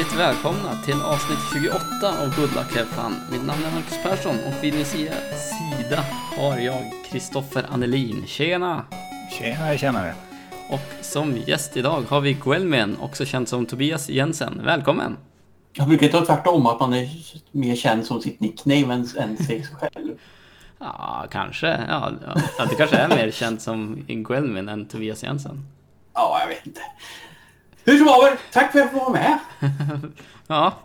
hjärtligt välkomna till avsnitt 28 av Good Luck Have Fun. Mitt namn är Marcus Persson och vid min sida, sida har jag Kristoffer Annelin. Tjena! Tjenare, tjenare. Och som gäst idag har vi Guelmen, också känd som Tobias Jensen. Välkommen! Jag brukar ta tvärtom, att man är mer känd som sitt nickname än, än sig själv. Ja, kanske. Ja, ja, du kanske är mer känd som Guelmen än Tobias Jensen. Ja, jag vet inte. Hur som haver, tack för att jag får vara med. ja,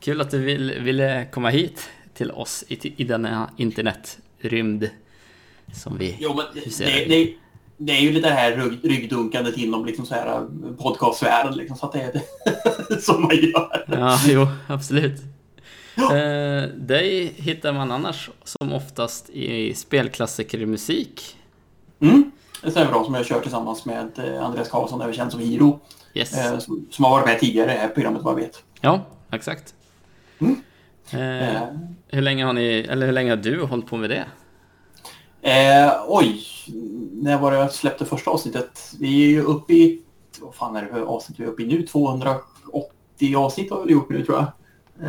kul att du vill, ville komma hit till oss i, i denna internetrymd som vi jo, men det, det, det, är ju lite det här rygg, ryggdunkandet inom liksom så här äh, podcastsfären liksom, så att det är det som man gör. Ja, jo, absolut. Ja. Eh, dig hittar man annars som oftast i spelklassikermusik. Mm, det stämmer bra som jag kör tillsammans med eh, Andreas Karlsson, även känd som Hiro. Yes. Eh, som, som, har varit med tidigare i det här programmet vad jag vet. Ja, exakt. Mm. Eh, eh. Hur länge har ni, eller hur länge har du hållit på med det? Eh, oj, när var det jag släppte första avsnittet? Vi är ju uppe i, vad fan är det för avsnitt vi är uppe i nu? 280 avsnitt har vi gjort nu tror jag.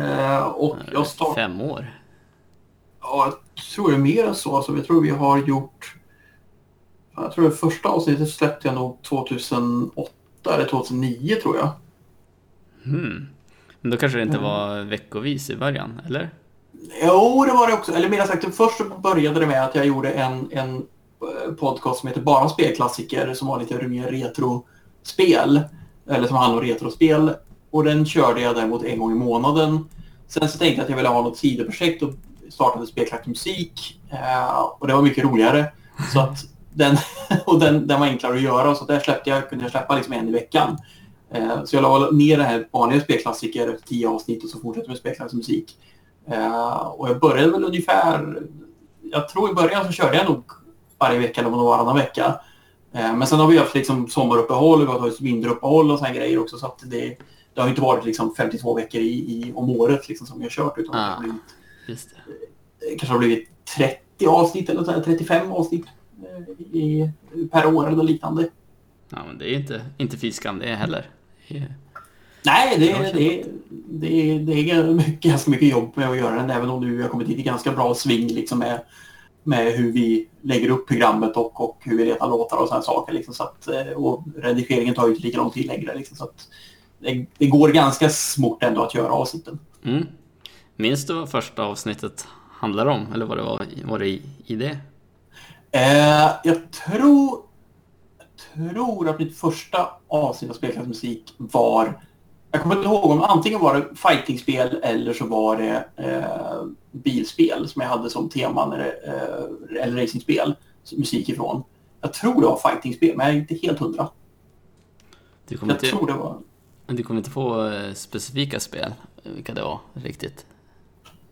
Eh, och jag start... Fem år? Ja, jag tror det är mer än så. Alltså, jag tror vi har gjort... Jag tror det första avsnittet släppte jag nog 2008 eller 2009 tror jag. Hmm. Men då kanske det inte var veckovis i början, eller? Jo, det var det också. Eller mer sagt, först började det med att jag gjorde en, en eh, podcast som heter Bara spelklassiker som var lite mer retrospel. Eller som handlar om retrospel. Och den körde jag däremot en gång i månaden. Sen så tänkte jag att jag ville ha något sidoprojekt och startade Spelklack-musik. Eh, och det var mycket roligare. Så att den, och den, den var enklare att göra så där släppte jag, kunde jag släppa liksom en i veckan. Eh, så jag la ner det här vanliga spelklassiker efter tio avsnitt och så fortsatte med spelklassikermusik. Eh, och jag började väl ungefär, jag tror i början så körde jag nog varje vecka eller varannan vecka. Eh, men sen har vi haft liksom sommaruppehåll, vi har tagit vinteruppehåll och sådana grejer också så att det, det har inte varit liksom 52 veckor i, i, om året liksom som jag har kört utan ah, det har blivit, just det. kanske har blivit 30 avsnitt eller så här, 35 avsnitt i, per år eller liknande. Ja, men det är inte, inte fiskam det heller. Nej, det, är, det, det, det är ganska mycket jobb med att göra den, även om nu har kommit hit i ganska bra sving liksom med, med hur vi lägger upp programmet och, och hur vi letar låtar och sådana saker. Liksom, så att, eh, och redigeringen tar ju inte lika lång tid längre. Liksom, så att det, det går ganska smort ändå att göra avsnitten. Mm. Minns du vad första avsnittet handlar om? Eller vad det var, var det i, i det? Eh, jag tror, jag tror att mitt första avsnitt av Spelklassmusik var jag kommer inte ihåg om antingen var det fightingspel eller så var det eh, bilspel som jag hade som teman eller, eh, eller racingspel, musik ifrån. Jag tror det var fightingspel, men jag är inte helt hundra. Du kommer jag inte, tror det var... Du kommer inte få eh, specifika spel, vilka det var riktigt?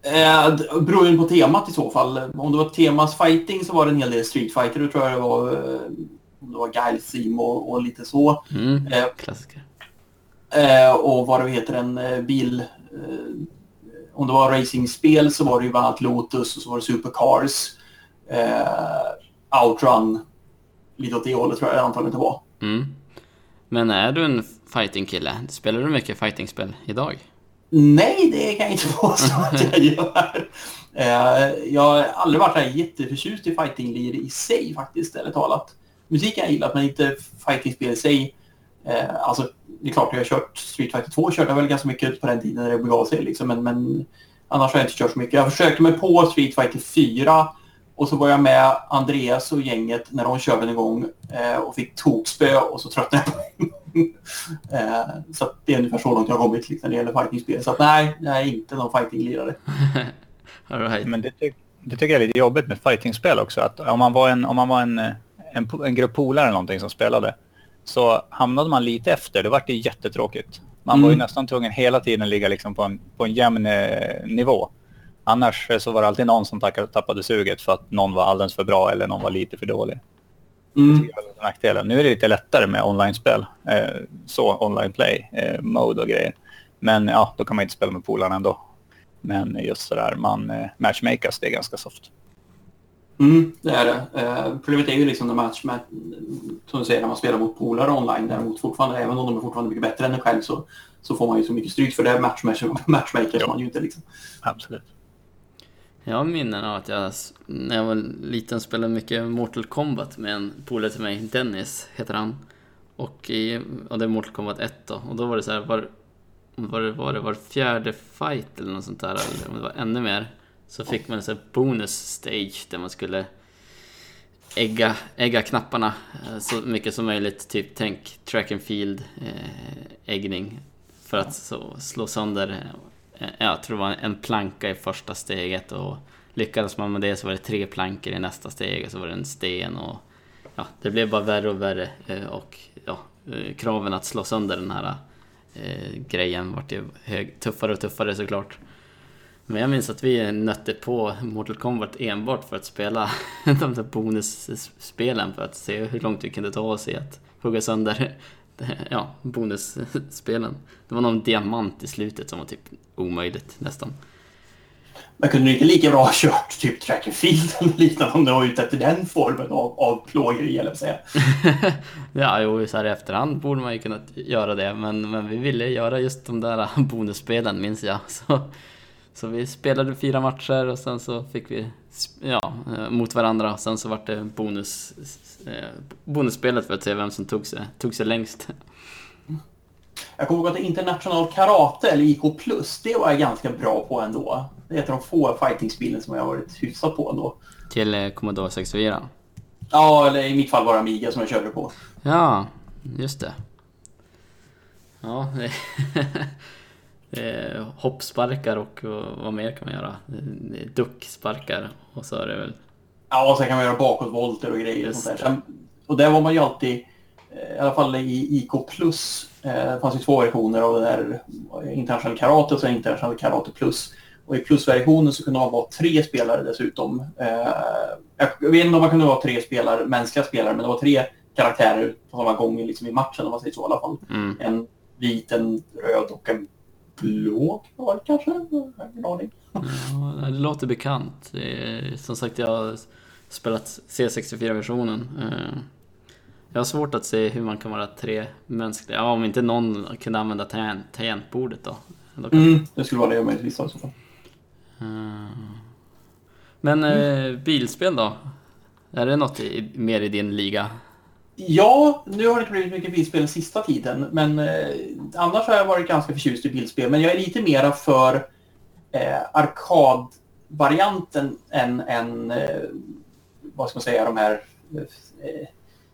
Eh, beroende på temat i så fall. Om det var temas fighting så var det en hel del Street Fighter. Då tror jag det var, eh, det var Guile Theme och, och, lite så. Mm, eh, klassiker. Eh, och vad det heter en eh, bil... Eh, om det var racingspel så var det ju bland annat Lotus och så var det Supercars. Eh, Outrun. Lite åt det hållet tror jag antagligen det var. Mm. Men är du en fighting-kille? Spelar du mycket fighting-spel idag? Nej, det kan jag inte påstå att jag gör. Uh, jag har aldrig varit så jätteförtjust i fightinglir i sig faktiskt, eller talat. Musik har jag gillat, men inte fightingspel i sig. Uh, alltså, det är klart, jag har kört Street Fighter 2 körde jag väl ganska mycket på den tiden när det begav sig, liksom, men, men annars har jag inte kört så mycket. Jag försökte mig på Street Fighter 4 och så var jag med Andreas och gänget när de körde en gång uh, och fick tokspö och så tröttnade jag eh, så det är ungefär så långt jag har kommit liksom, när det gäller fightingspel. Så att, nej, jag är inte någon fightinglirare. right. Men det, ty det tycker jag är lite jobbigt med fightingspel också. Att om man var en, om man var en, en, en grupp polare eller någonting som spelade så hamnade man lite efter. Det var det jättetråkigt. Man mm. var ju mm. nästan tvungen hela tiden ligga liksom på, en, på en jämn eh, nivå. Annars så var det alltid någon som tappade suget för att någon var alldeles för bra eller någon var lite för dålig. Mm. nackdelen. Nu är det lite lättare med online-spel. Eh, så online play, eh, mode och grejer. Men ja, då kan man inte spela med polarna ändå. Men just sådär, man eh, matchmakas, det är ganska soft. Mm, det är det. Eh, problemet är ju liksom när match med, som du säger, när man spelar mot polare online däremot fortfarande, även om de är fortfarande mycket bättre än en själv så, så får man ju så mycket stryk för det matchmakers matchmaker man ju inte liksom. Absolut. Jag har minnen av att jag när jag var liten spelade mycket Mortal Kombat med en polare till mig, Dennis heter han. Och, i, och det är Mortal Kombat 1 då. Och då var det så här, var, var, det, var det var fjärde fight eller något sånt där, eller om det var ännu mer. Så fick man en sån här bonus stage där man skulle ägga, ägga knapparna eh, så mycket som möjligt. Typ tänk track and field eh, äggning. För att så, slå sönder eh, Eh, jag tror det var en planka i första steget och lyckades man med det så var det tre plankor i nästa steg och så var det en sten och ja, det blev bara värre och värre eh, och ja, eh, kraven att slå sönder den här eh, grejen vart ju hög, tuffare och tuffare såklart. Men jag minns att vi nötte på Mortal Kombat enbart för att spela de där bonusspelen för att se hur långt vi kunde ta oss i att hugga sönder ja, bonusspelen. Det var någon diamant i slutet som var typ omöjligt nästan. Man kunde inte lika bra ha kört typ track and field eller liknande om det var ute efter den formen av, av plågeri, eller säga. ja, jo, så här i efterhand borde man ju kunnat göra det, men, men vi ville göra just de där bonusspelen, minns jag. Så, så vi spelade fyra matcher och sen så fick vi, ja, eh, mot varandra. Och sen så vart det bonus, eh, bonusspelet för att se vem som tog sig, tog sig längst. Jag kommer ihåg att international karate, eller IK+, det var jag ganska bra på ändå. Det är ett av de få fightingspelen som jag har varit hyfsad på ändå. Till eh, Commodore 64? Ja, eller i mitt fall var det Amiga som jag körde på. Ja, just det. Ja, eh, hoppsparkar och, och, vad mer kan man göra? Ducksparkar och så är det väl... Ja, och sen kan man göra bakåtvolter och grejer och sånt där. Sen, och där var man ju alltid, eh, i alla fall i IK+, eh, det fanns ju två versioner av det där internationell karate och sen internationell karate plus. Och i plusversionen så kunde man vara tre spelare dessutom. Eh, jag vet inte om man kunde vara tre spelare, mänskliga spelare, men det var tre karaktärer på samma gång liksom i matchen om man säger så i alla fall. Mm. En vit, en röd och en blå kvar kanske? Ingen aning. Ja, det låter bekant. Som sagt, jag har spelat C64-versionen. Eh, jag har svårt att se hur man kan vara tre mänskliga. Ja, om inte någon kunde använda tangentbordet då. Mm, det skulle vara det möjligtvis i så fall. Eh, men mm. bilspel då? Är det något i, mer i din liga? Ja, nu har det inte blivit mycket bilspel den sista tiden, men eh, annars har jag varit ganska förtjust i bilspel. Men jag är lite mera för eh, arkadvarianten än, än eh, vad ska man säga, de här... Eh,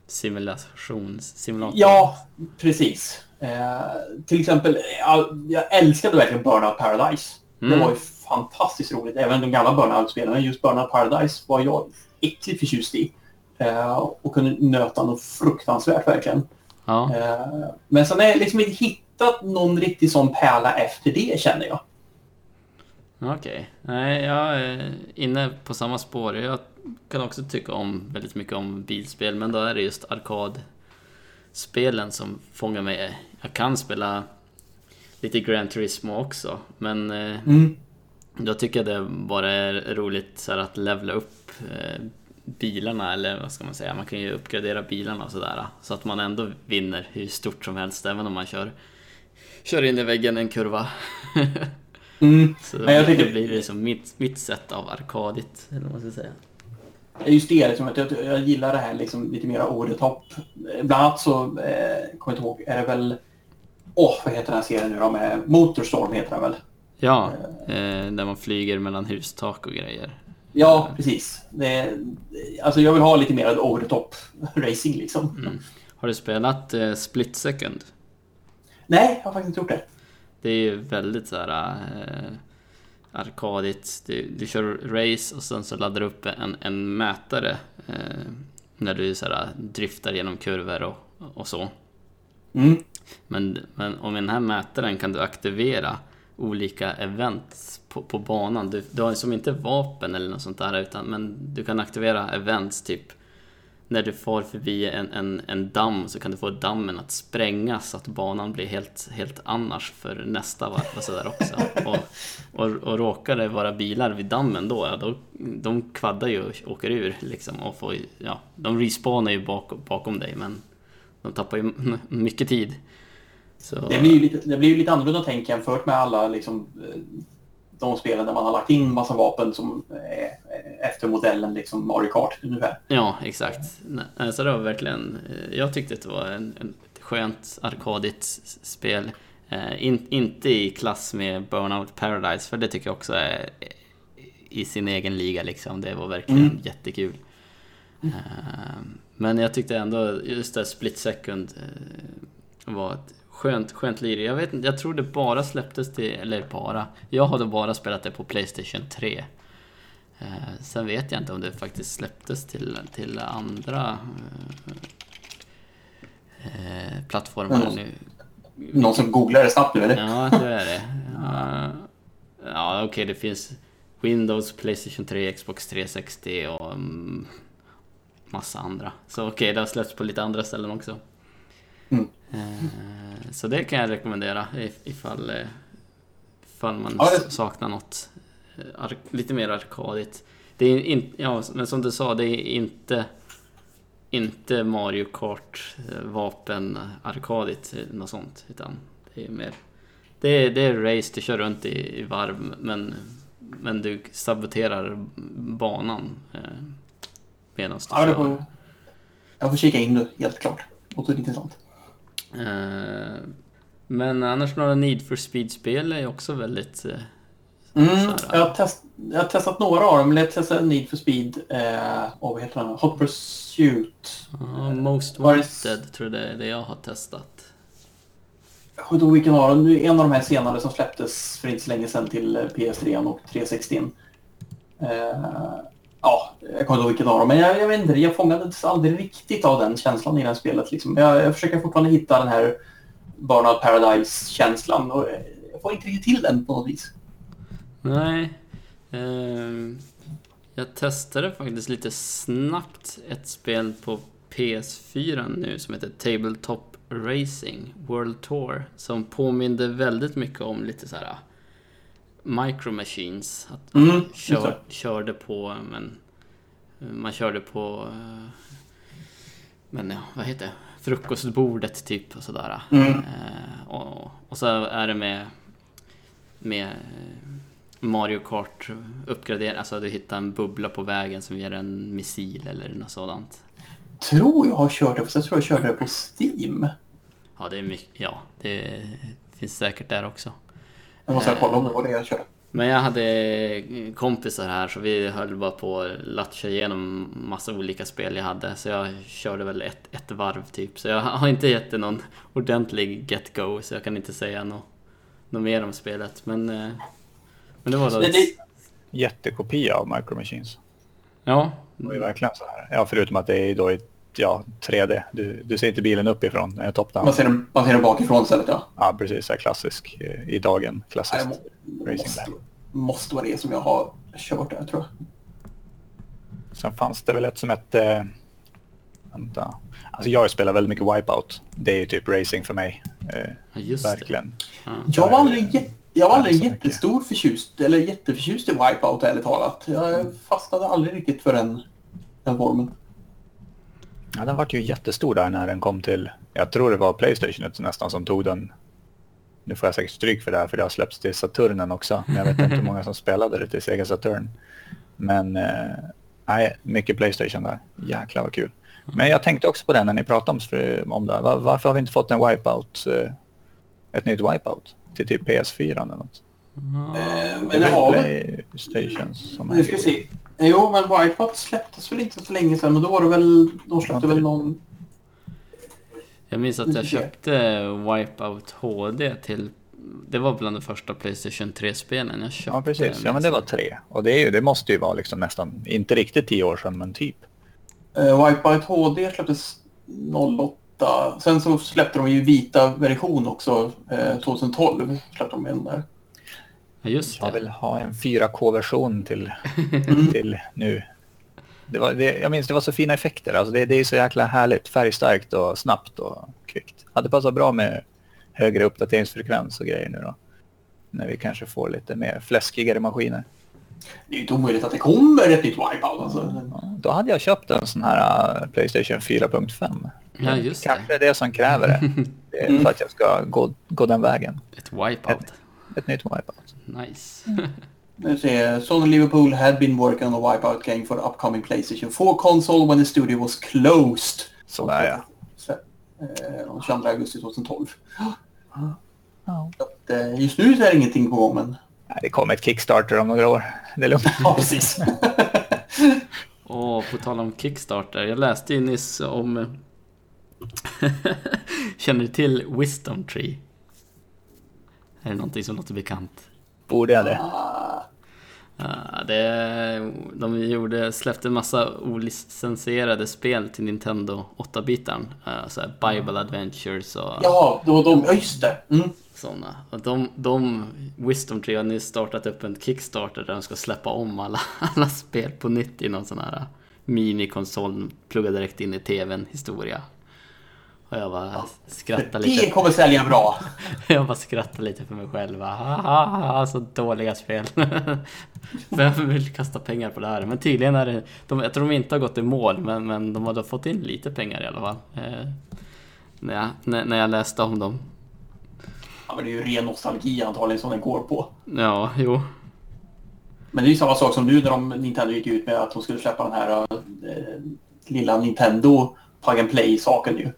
Simulationssimulator. Ja, precis. Eh, till exempel, jag, jag älskade verkligen Burnout Paradise. Mm. Det var ju fantastiskt roligt. Även de gamla Burnout-spelen, men just Burnout Paradise var jag äckligt förtjust i. Eh, och kunde nöta något fruktansvärt verkligen. Ja. Eh, men sen har jag liksom inte hittat någon riktig sån pärla efter det känner jag. Okej. Okay. Nej, jag är inne på samma spår. Jag kan också tycka om väldigt mycket om bilspel, men då är det just arkadspelen som fångar mig. Jag kan spela lite Gran Turismo också, men eh, mm. då tycker jag det bara är roligt så att levla upp bilarna, eller vad ska man säga, man kan ju uppgradera bilarna och sådär. Så att man ändå vinner hur stort som helst, även om man kör, kör in i väggen en kurva. Mm. Så ja, jag tycker... blir det som mitt, mitt sätt av arkadigt, eller vad man ska säga. Just det, liksom, att jag, jag gillar det här liksom, lite mer over the top. Bland annat så, eh, kommer jag inte ihåg, är det väl... Åh, oh, vad heter den här serien nu då? Med Motorstorm heter den väl? Ja, eh, där man flyger mellan hustak och grejer. Ja, precis. Det, alltså jag vill ha lite mer over the top racing liksom. Mm. Har du spelat eh, Split Second? Nej, jag har faktiskt inte gjort det. Det är ju väldigt så här eh, arkadigt. Du, du kör race och sen så laddar du upp en, en mätare eh, när du så här, driftar genom kurvor och, och så. Mm. Men, men om den här mätaren kan du aktivera olika events på, på banan. Du, du har som inte vapen eller något sånt där utan men du kan aktivera events typ när du far förbi en, en, en damm så kan du få dammen att sprängas så att banan blir helt, helt annars för nästa varv och sådär också. Och, och, och råkar det vara bilar vid dammen då, ja, då de kvaddar ju och åker ur liksom och får, ja, de respawnar ju bak, bakom dig men de tappar ju mycket tid. Så... Det blir ju lite, det blir ju lite annorlunda tänk jämfört med alla liksom, eh, de spelen där man har lagt in massa vapen som är efter modellen liksom Mario Kart ungefär. Ja, exakt. Så det var verkligen, eh, jag tyckte att det var en, en skönt arkadigt spel. Eh, in, inte i klass med Burnout Paradise, för det tycker jag också är i sin egen liga liksom. Det var verkligen mm. jättekul. Mm. Men jag tyckte ändå just det Split Second var ett Skönt, skönt lir. Jag vet inte, jag tror det bara släpptes till, eller bara, jag hade bara spelat det på Playstation 3. Eh, sen vet jag inte om det faktiskt släpptes till, till andra eh, plattformar någon, nu. Någon som googlar det snabbt nu eller? Ja, det är det. Ja, ja okej, okay, det finns Windows, Playstation 3, Xbox 360 och um, massa andra. Så okej, okay, det har släppts på lite andra ställen också. Mm. Eh, så det kan jag rekommendera ifall, eh, ifall man ja, det... saknar något eh, lite mer arkadigt. Det är in, ja, men som du sa, det är inte, inte Mario Kart vapen arkadigt, något sånt. Utan det är mer... Det är, det är race, du kör runt i, i varv men, men du saboterar banan eh, medan du ja, kör. jag får kika in det, helt klart. Låter intressant. Eh, men annars några Need for Speed-spel är också väldigt... Eh, mm, jag, har test, jag har testat några av dem, men jag testade Need for Speed eh, och vad heter den? Hot Pursuit. Uh, Most Wanted tror jag det är det jag har testat. Jag kommer inte ihåg vilken av dem. En av de här senare som släpptes för inte så länge sedan till PS3 och 360. Eh, ja, jag kommer inte ihåg vilken av dem, men jag, jag vet inte, jag fångades aldrig riktigt av den känslan i det här spelet. Liksom. Jag, jag försöker fortfarande hitta den här Burnout Paradise-känslan och jag får inte riktigt till den på något vis. Nej. Eh, jag testade faktiskt lite snabbt ett spel på PS4 nu som heter Tabletop Racing World Tour som påminde väldigt mycket om lite så här Micro Machines. Att man mm, kör, körde på, men man körde på, eh, men ja, vad heter det? Frukostbordet typ och sådär. Mm. Eh, och, och, så är det med, med Mario Kart uppgradering, alltså du hittar en bubbla på vägen som ger en missil eller något sådant. Tror jag har kört det, fast jag tror jag körde det på Steam. Ja, det är mycket, ja, det finns säkert där också. Jag måste kolla om det var det jag körde. Men jag hade kompisar här så vi höll bara på att latcha igenom massa olika spel jag hade. Så jag körde väl ett, ett varv typ. Så jag har inte gett det någon ordentlig get go så jag kan inte säga något, något mer om spelet. Men, eh, men det var då... Det, Jättekopia av Micro Machines. Ja. Det var verkligen så här. Ja, förutom att det är då i ja, 3D. Du, du ser inte bilen uppifrån, eh, top down. Man ser den, man ser den bakifrån istället, ja. Ja, precis. Så klassisk eh, i dagen. Klassiskt ja, racing måste, måste vara det som jag har kört där, tror jag. Sen fanns det väl ett som hette... Vänta. Alltså jag spelar väldigt mycket Wipeout. Det är ju typ racing för mig. Eh, Just verkligen. Det. Mm. Jag var aldrig, jag var aldrig jättestor förtjust, eller jätteförtjust i Wipeout ärligt talat. Jag fastnade aldrig riktigt för den, den formen. Ja, den vart ju jättestor där när den kom till, jag tror det var Playstation nästan som tog den. Nu får jag säkert stryk för det här för det har släppts till Saturnen också. Men jag vet inte hur många som spelade det till Sega Saturn. Men eh, nej, mycket Playstation där. Jäklar vad kul. Men jag tänkte också på det när ni pratade om, om det. Var, varför har vi inte fått en Wipeout, eh, ett nytt Wipeout till typ PS4 eller något? Mm. men det har vi. Playstations som. Nu ska se. Jo, men Wipeout släpptes väl inte så länge sedan, men då var det väl, de släppte väl någon... Jag minns att jag köpte Wipeout HD till det var bland de första Playstation 3-spelen jag köpte. Ja, precis. Ja, men det var tre. Och det, är ju, det måste ju vara liksom nästan, inte riktigt tio år sedan, men typ. Uh, Wipeout HD släpptes 08. Sen så släppte de ju vita version också, uh, 2012. Släppte de en där. Just det. Jag vill ha en 4K-version till, till nu. Det var, det, jag minns det var så fina effekter. Alltså det, det är så jäkla härligt. Färgstarkt och snabbt och kvickt. Hade passat bra med högre uppdateringsfrekvens och grejer nu då. När vi kanske får lite mer fläskigare maskiner. Det är ju inte omöjligt att det kommer ett nytt Wipeout. Alltså. Ja, då hade jag köpt en sån här uh, Playstation 4.5. Ja, just det. Kanske det som kräver det. det är för att jag ska gå, gå den vägen. Ett wipeout. Ett, ett nytt Wipeout. Nice. Nu ser Sony Liverpool had been working on a Wipeout game for the upcoming Playstation 4 console when the studio was closed. Sådär ja. Så, eh, den 22 augusti 2012. Ja. Så att, eh, just nu så är det ingenting på gång men... Nej, Det kommer ett Kickstarter om några år. Det är lugnt. Ja, precis. Och på tal om Kickstarter, jag läste ju nyss om... Känner du till Wisdom Tree? Är det någonting som låter bekant? Borde jag det? Ja, det, de gjorde, släppte en massa olicensierade spel till Nintendo 8-bitaren. Uh, så här Bible Adventures och ja, då, de, ja, just det. Mm. sådana. Och de, de, Wisdom Tree har nu startat upp en Kickstarter där de ska släppa om alla, alla spel på nytt i någon sån här minikonsol, plugga direkt in i tvn historia. Och jag bara skrattar Det lite. kommer sälja bra. Jag bara skrattar lite för mig själv. Haha, så dåliga spel. Vem vill kasta pengar på det här? Men tydligen är det... De, jag tror de inte har gått i mål, men, men de har fått in lite pengar i alla fall. Eh, när, jag, när, när jag läste om dem. Ja, men det är ju ren nostalgi antagligen som den går på. Ja, jo. Men det är ju samma sak som nu när de, Nintendo gick ut med att de skulle släppa den här eh, lilla Nintendo Plug and Play-saken ju.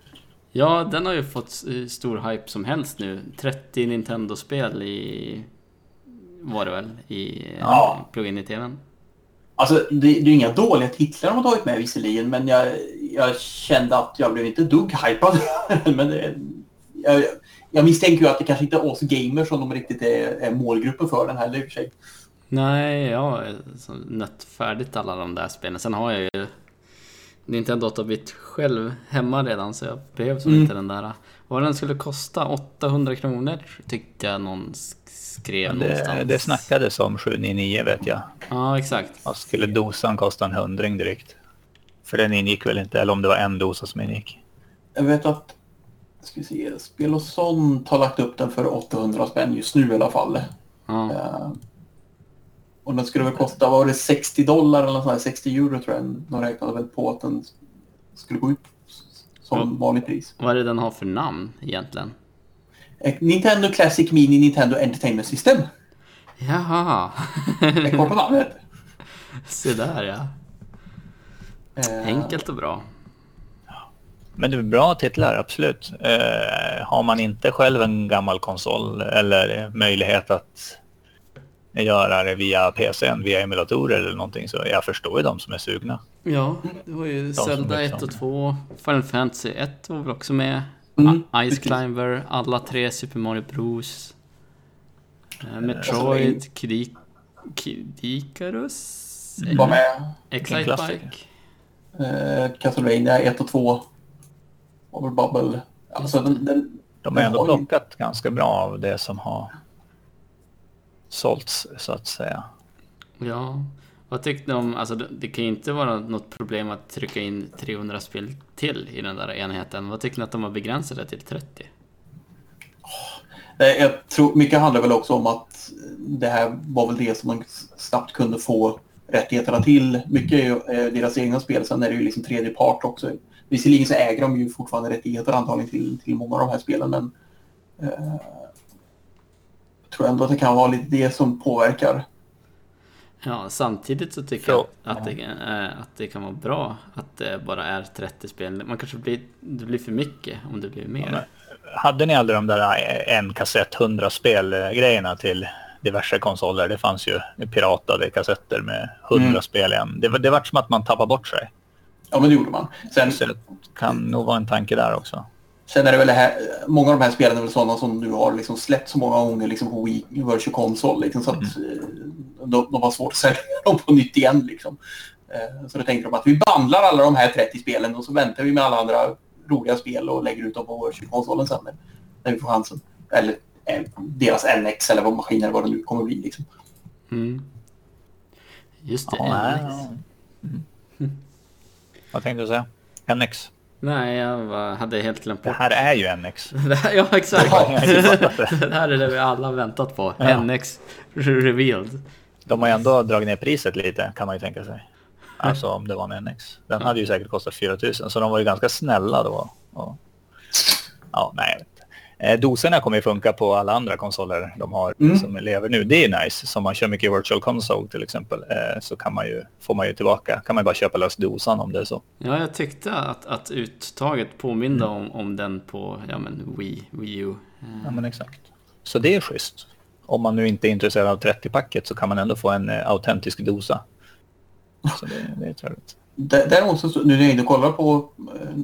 Ja, den har ju fått eh, stor hype som helst nu. 30 Nintendo-spel i... Var det väl? I... Ja. Plugga in i TVn. Alltså det, det är ju inga dåliga titlar de har tagit med visserligen men jag, jag kände att jag blev inte dugg hypad. men det, jag, jag misstänker ju att det kanske inte är oss gamers som de riktigt är, är målgruppen för den heller i och för sig. Nej, jag har nött färdigt alla de där spelen. Sen har jag ju Nintendo 8-bit själv hemma redan så jag behöver som Mm. inte den där. Vad den skulle kosta? 800 kronor tyckte jag någon sk- skrev Det, någonstans. det snackades om 799 vet jag. Ja, exakt. Och skulle dosan kosta en hundring direkt? För den ingick väl inte, eller om det var en dosa som ingick. Jag vet att ska vi se, Spel och sånt har lagt upp den för 800 spänn just nu i alla fall. Ja. Och den skulle väl kosta, vad var det, 60 dollar eller sånt här, 60 euro tror jag. De räknade väl på att den skulle gå ut som Ja. vanligt pris. Vad är det den har för namn egentligen? Eh, Nintendo Classic Mini Nintendo Entertainment System. Jaha. Det är korta namnet. Se där ja. Eh, Enkelt och bra. Men det är bra titlar, absolut. Eh, har man inte själv en gammal konsol eller möjlighet att göra det via PCn, via emulatorer eller någonting, så jag förstår ju de som är sugna. Ja, det var ju som Zelda liksom- 1 och 2. Final Fantasy 1 var väl också med. Mm, Ice. Climber, alla tre Super Mario Bros. Eh, så Metroid, Kid Kid Icarus. Var med. Excite. Bike. Eh, Castlevania 1 och 2. Over Bubble. Alltså den, den, De har ändå plockat ganska bra av det som har sålts, så att säga. Ja. Vad tyckte ni om, alltså det, kan ju inte vara något problem att trycka in 300 spel till i den där enheten. Vad tycker ni att de har begränsat det till 30? Eh, Jag tror mycket handlar väl också om att det här var väl det som man snabbt kunde få rättigheterna till. Mycket är ju eh, deras egna spel, sen är det ju liksom tredje part också. Visserligen så äger de ju fortfarande rättigheter antagligen till, till många av de här spelen men eh, tror ändå att det kan vara lite det som påverkar. Ja, samtidigt så tycker Så, jag att det, eh, att det kan vara bra att det bara är 30 spel. Man kanske blir, det blir för mycket om det blir mer. men- Hade ni aldrig de där eh, en kassett 100 spel-grejerna till diverse konsoler? Det fanns ju piratade kassetter med 100 Mm. spel i en. Det, det var som att man tappade bort sig. Ja men det gjorde man. Sen, Så det kan nog vara en tanke där också. Sen är det väl det här, många av de här spelen är väl sådana som nu har liksom släppt så många gånger liksom på Wii Virtual Console. Liksom, så att eh, de, de har svårt att sälja dem på nytt igen. Liksom. Eh, Så då tänkte de att vi bandlar alla de här 30 spelen och så väntar vi med alla andra roliga spel och lägger ut dem på Virtual Consolen sen när- när vi får chansen. Eller eh, deras NX eller vad maskin eller vad det nu kommer bli. Liksom. Mm. Just det, Ja, NX. nej. Vad tänkte du säga? NX? Nej, jag var, hade helt glömt bort. Det här är ju NX. ja, exakt. det här är det vi alla väntat på. Ja. NX revealed. De har ju ändå dragit ner priset lite, kan man ju tänka sig. Alltså om det var en NX. Den hade ju säkert kostat 4000, så de var ju ganska snälla då. Och... Ja, nej, doserna kommer ju funka på alla andra konsoler de har mm. som lever nu. Det är nice. Som man kör mycket Virtual Console till exempel. Eh, så kan man ju, får man ju tillbaka. Kan man bara köpa lös dosan om det är så. Ja, jag tyckte att, att uttaget påminde mm. om, om den på ja, men Wii, Wii U. Ja, men exakt. Så det är schysst. Om man nu inte är intresserad av 30-packet så kan man ändå få en eh, autentisk dosa. Så det, det är trevligt. Däremot så, nu när jag är inne och kollar på, eh,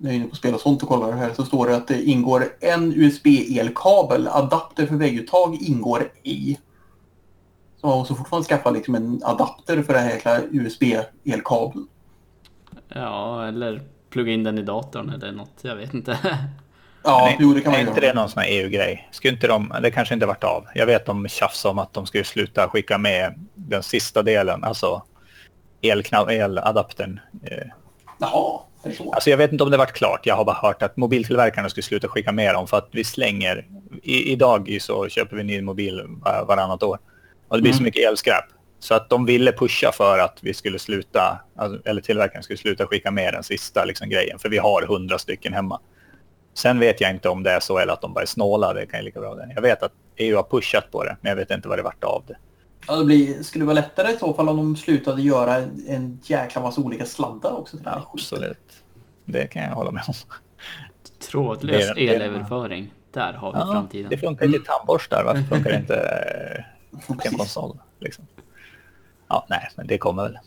när jag är inne på spel och sånt och kollar här så står det att det ingår en USB-elkabel. Adapter för vägguttag ingår i. Så man måste fortfarande skaffa liksom en adapter för den här jäkla USB-elkabeln. Ja, eller plugga in den i datorn eller något. Jag vet inte. Ja, jo, det kan man Är inte det någon sån här EU-grej? Skulle inte de, det kanske inte varit av. Jag vet de tjafsade om att de skulle sluta skicka med den sista delen, alltså eladaptern. Eh. Jaha, Alltså jag vet inte om det varit klart. Jag har bara hört att mobiltillverkarna skulle sluta skicka med dem för att vi slänger. I, idag så köper vi en ny mobil varannat år. Och det blir mm. så mycket elskräp. Så att de ville pusha för att vi skulle sluta, alltså, eller tillverkaren skulle sluta skicka med den sista liksom, grejen. För vi har hundra stycken hemma. Sen vet jag inte om det är så eller att de bara är snåla. Det kan ju lika bra det. Jag vet att EU har pushat på det, men jag vet inte vad det vart av det. Ja, det blir, skulle vara lättare i så fall om de slutade göra en jäkla massa olika sladdar också. Ja, absolut. Det kan jag hålla med om. Trådlös elöverföring. Där har vi ja, framtiden. Det funkar inte i tandborstar. Varför funkar det inte i en konsol? Liksom? Ja, nej, men det kommer väl.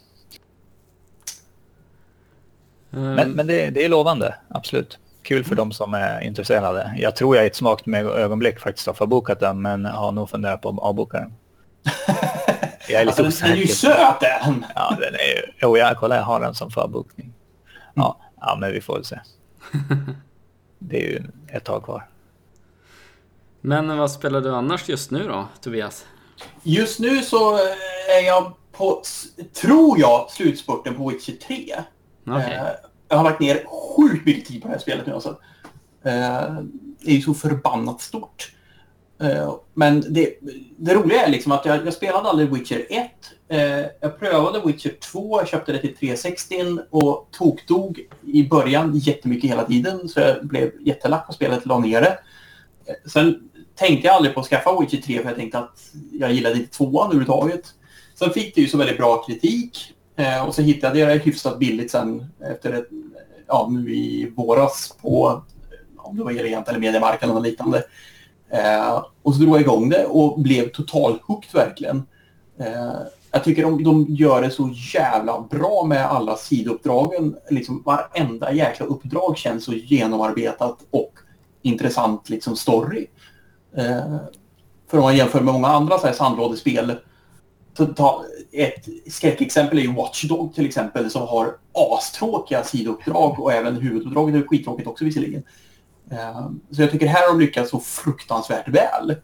Mm. Men, men det, det, är lovande, absolut. Kul för mm. de som är intresserade. Jag tror jag i ett smakt med ögonblick faktiskt har förbokat den, men har nog funderat på att avboka den. Jag är lite alltså, osäker. Den är ju söt den! Ja, den är ju... Jo, jag kollar, jag har den som förbokning. Ja, ja men vi får väl se. Det är ju ett tag kvar. Men vad spelar du annars just nu då, Tobias? Just nu så är jag på, tror jag, slutspurten på Witcher 3. Okay. Eh, jag har lagt ner sjukt mycket tid på det här spelet nu alltså. Eh, det är ju så förbannat stort. Eh, men det, det roliga är liksom att jag, jag spelade aldrig Witcher 1. Eh, jag prövade Witcher 2, jag köpte det till 360 och tokdog i början jättemycket hela tiden. Så jag blev jättelack på spelet, la ner det. Eh, sen tänkte jag aldrig på att skaffa Witcher 3 för jag tänkte att jag gillade inte tvåan överhuvudtaget. Sen fick det ju så väldigt bra kritik eh, och så hittade jag det hyfsat billigt sen efter ett, ja, nu i våras på om det var Elegant eller Mediamarknaden eller liknande. Eh, och så drog jag igång det och blev totalhooked verkligen. Eh, jag tycker de, de gör det så jävla bra med alla sidouppdragen. Liksom varenda jäkla uppdrag känns så genomarbetat och intressant liksom story. Eh, för om man jämför med många andra så här sandlådespel. Så ta ett skräckexempel är ju Watchdog till exempel som har astråkiga sidouppdrag och även huvuduppdraget är skittråkigt också visserligen. Eh, så jag tycker här har de lyckats så fruktansvärt väl.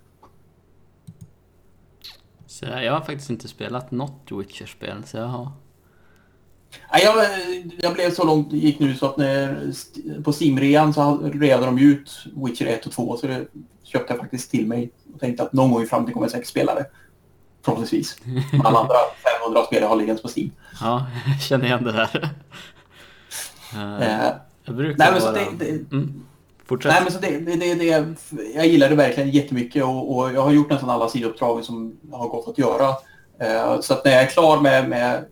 Så jag har faktiskt inte spelat något Witcher-spel, så jag har... Jag, jag blev så långt gick nu så att när, på Steam-rean så reade de ut Witcher 1 och 2 så det köpte jag faktiskt till mig och tänkte att någon gång i framtiden kommer jag säkert spela det. Förhoppningsvis. Alla andra 500 spel jag har liggande på Steam. Ja, jag känner igen det där. Uh, jag brukar nej, men så det, det, mm. Fortsätt. Nej, men så det, det, det, jag gillar det verkligen jättemycket och, och jag har gjort nästan alla sidouppdrag som har gått att göra. Uh, så att när jag är klar med, med,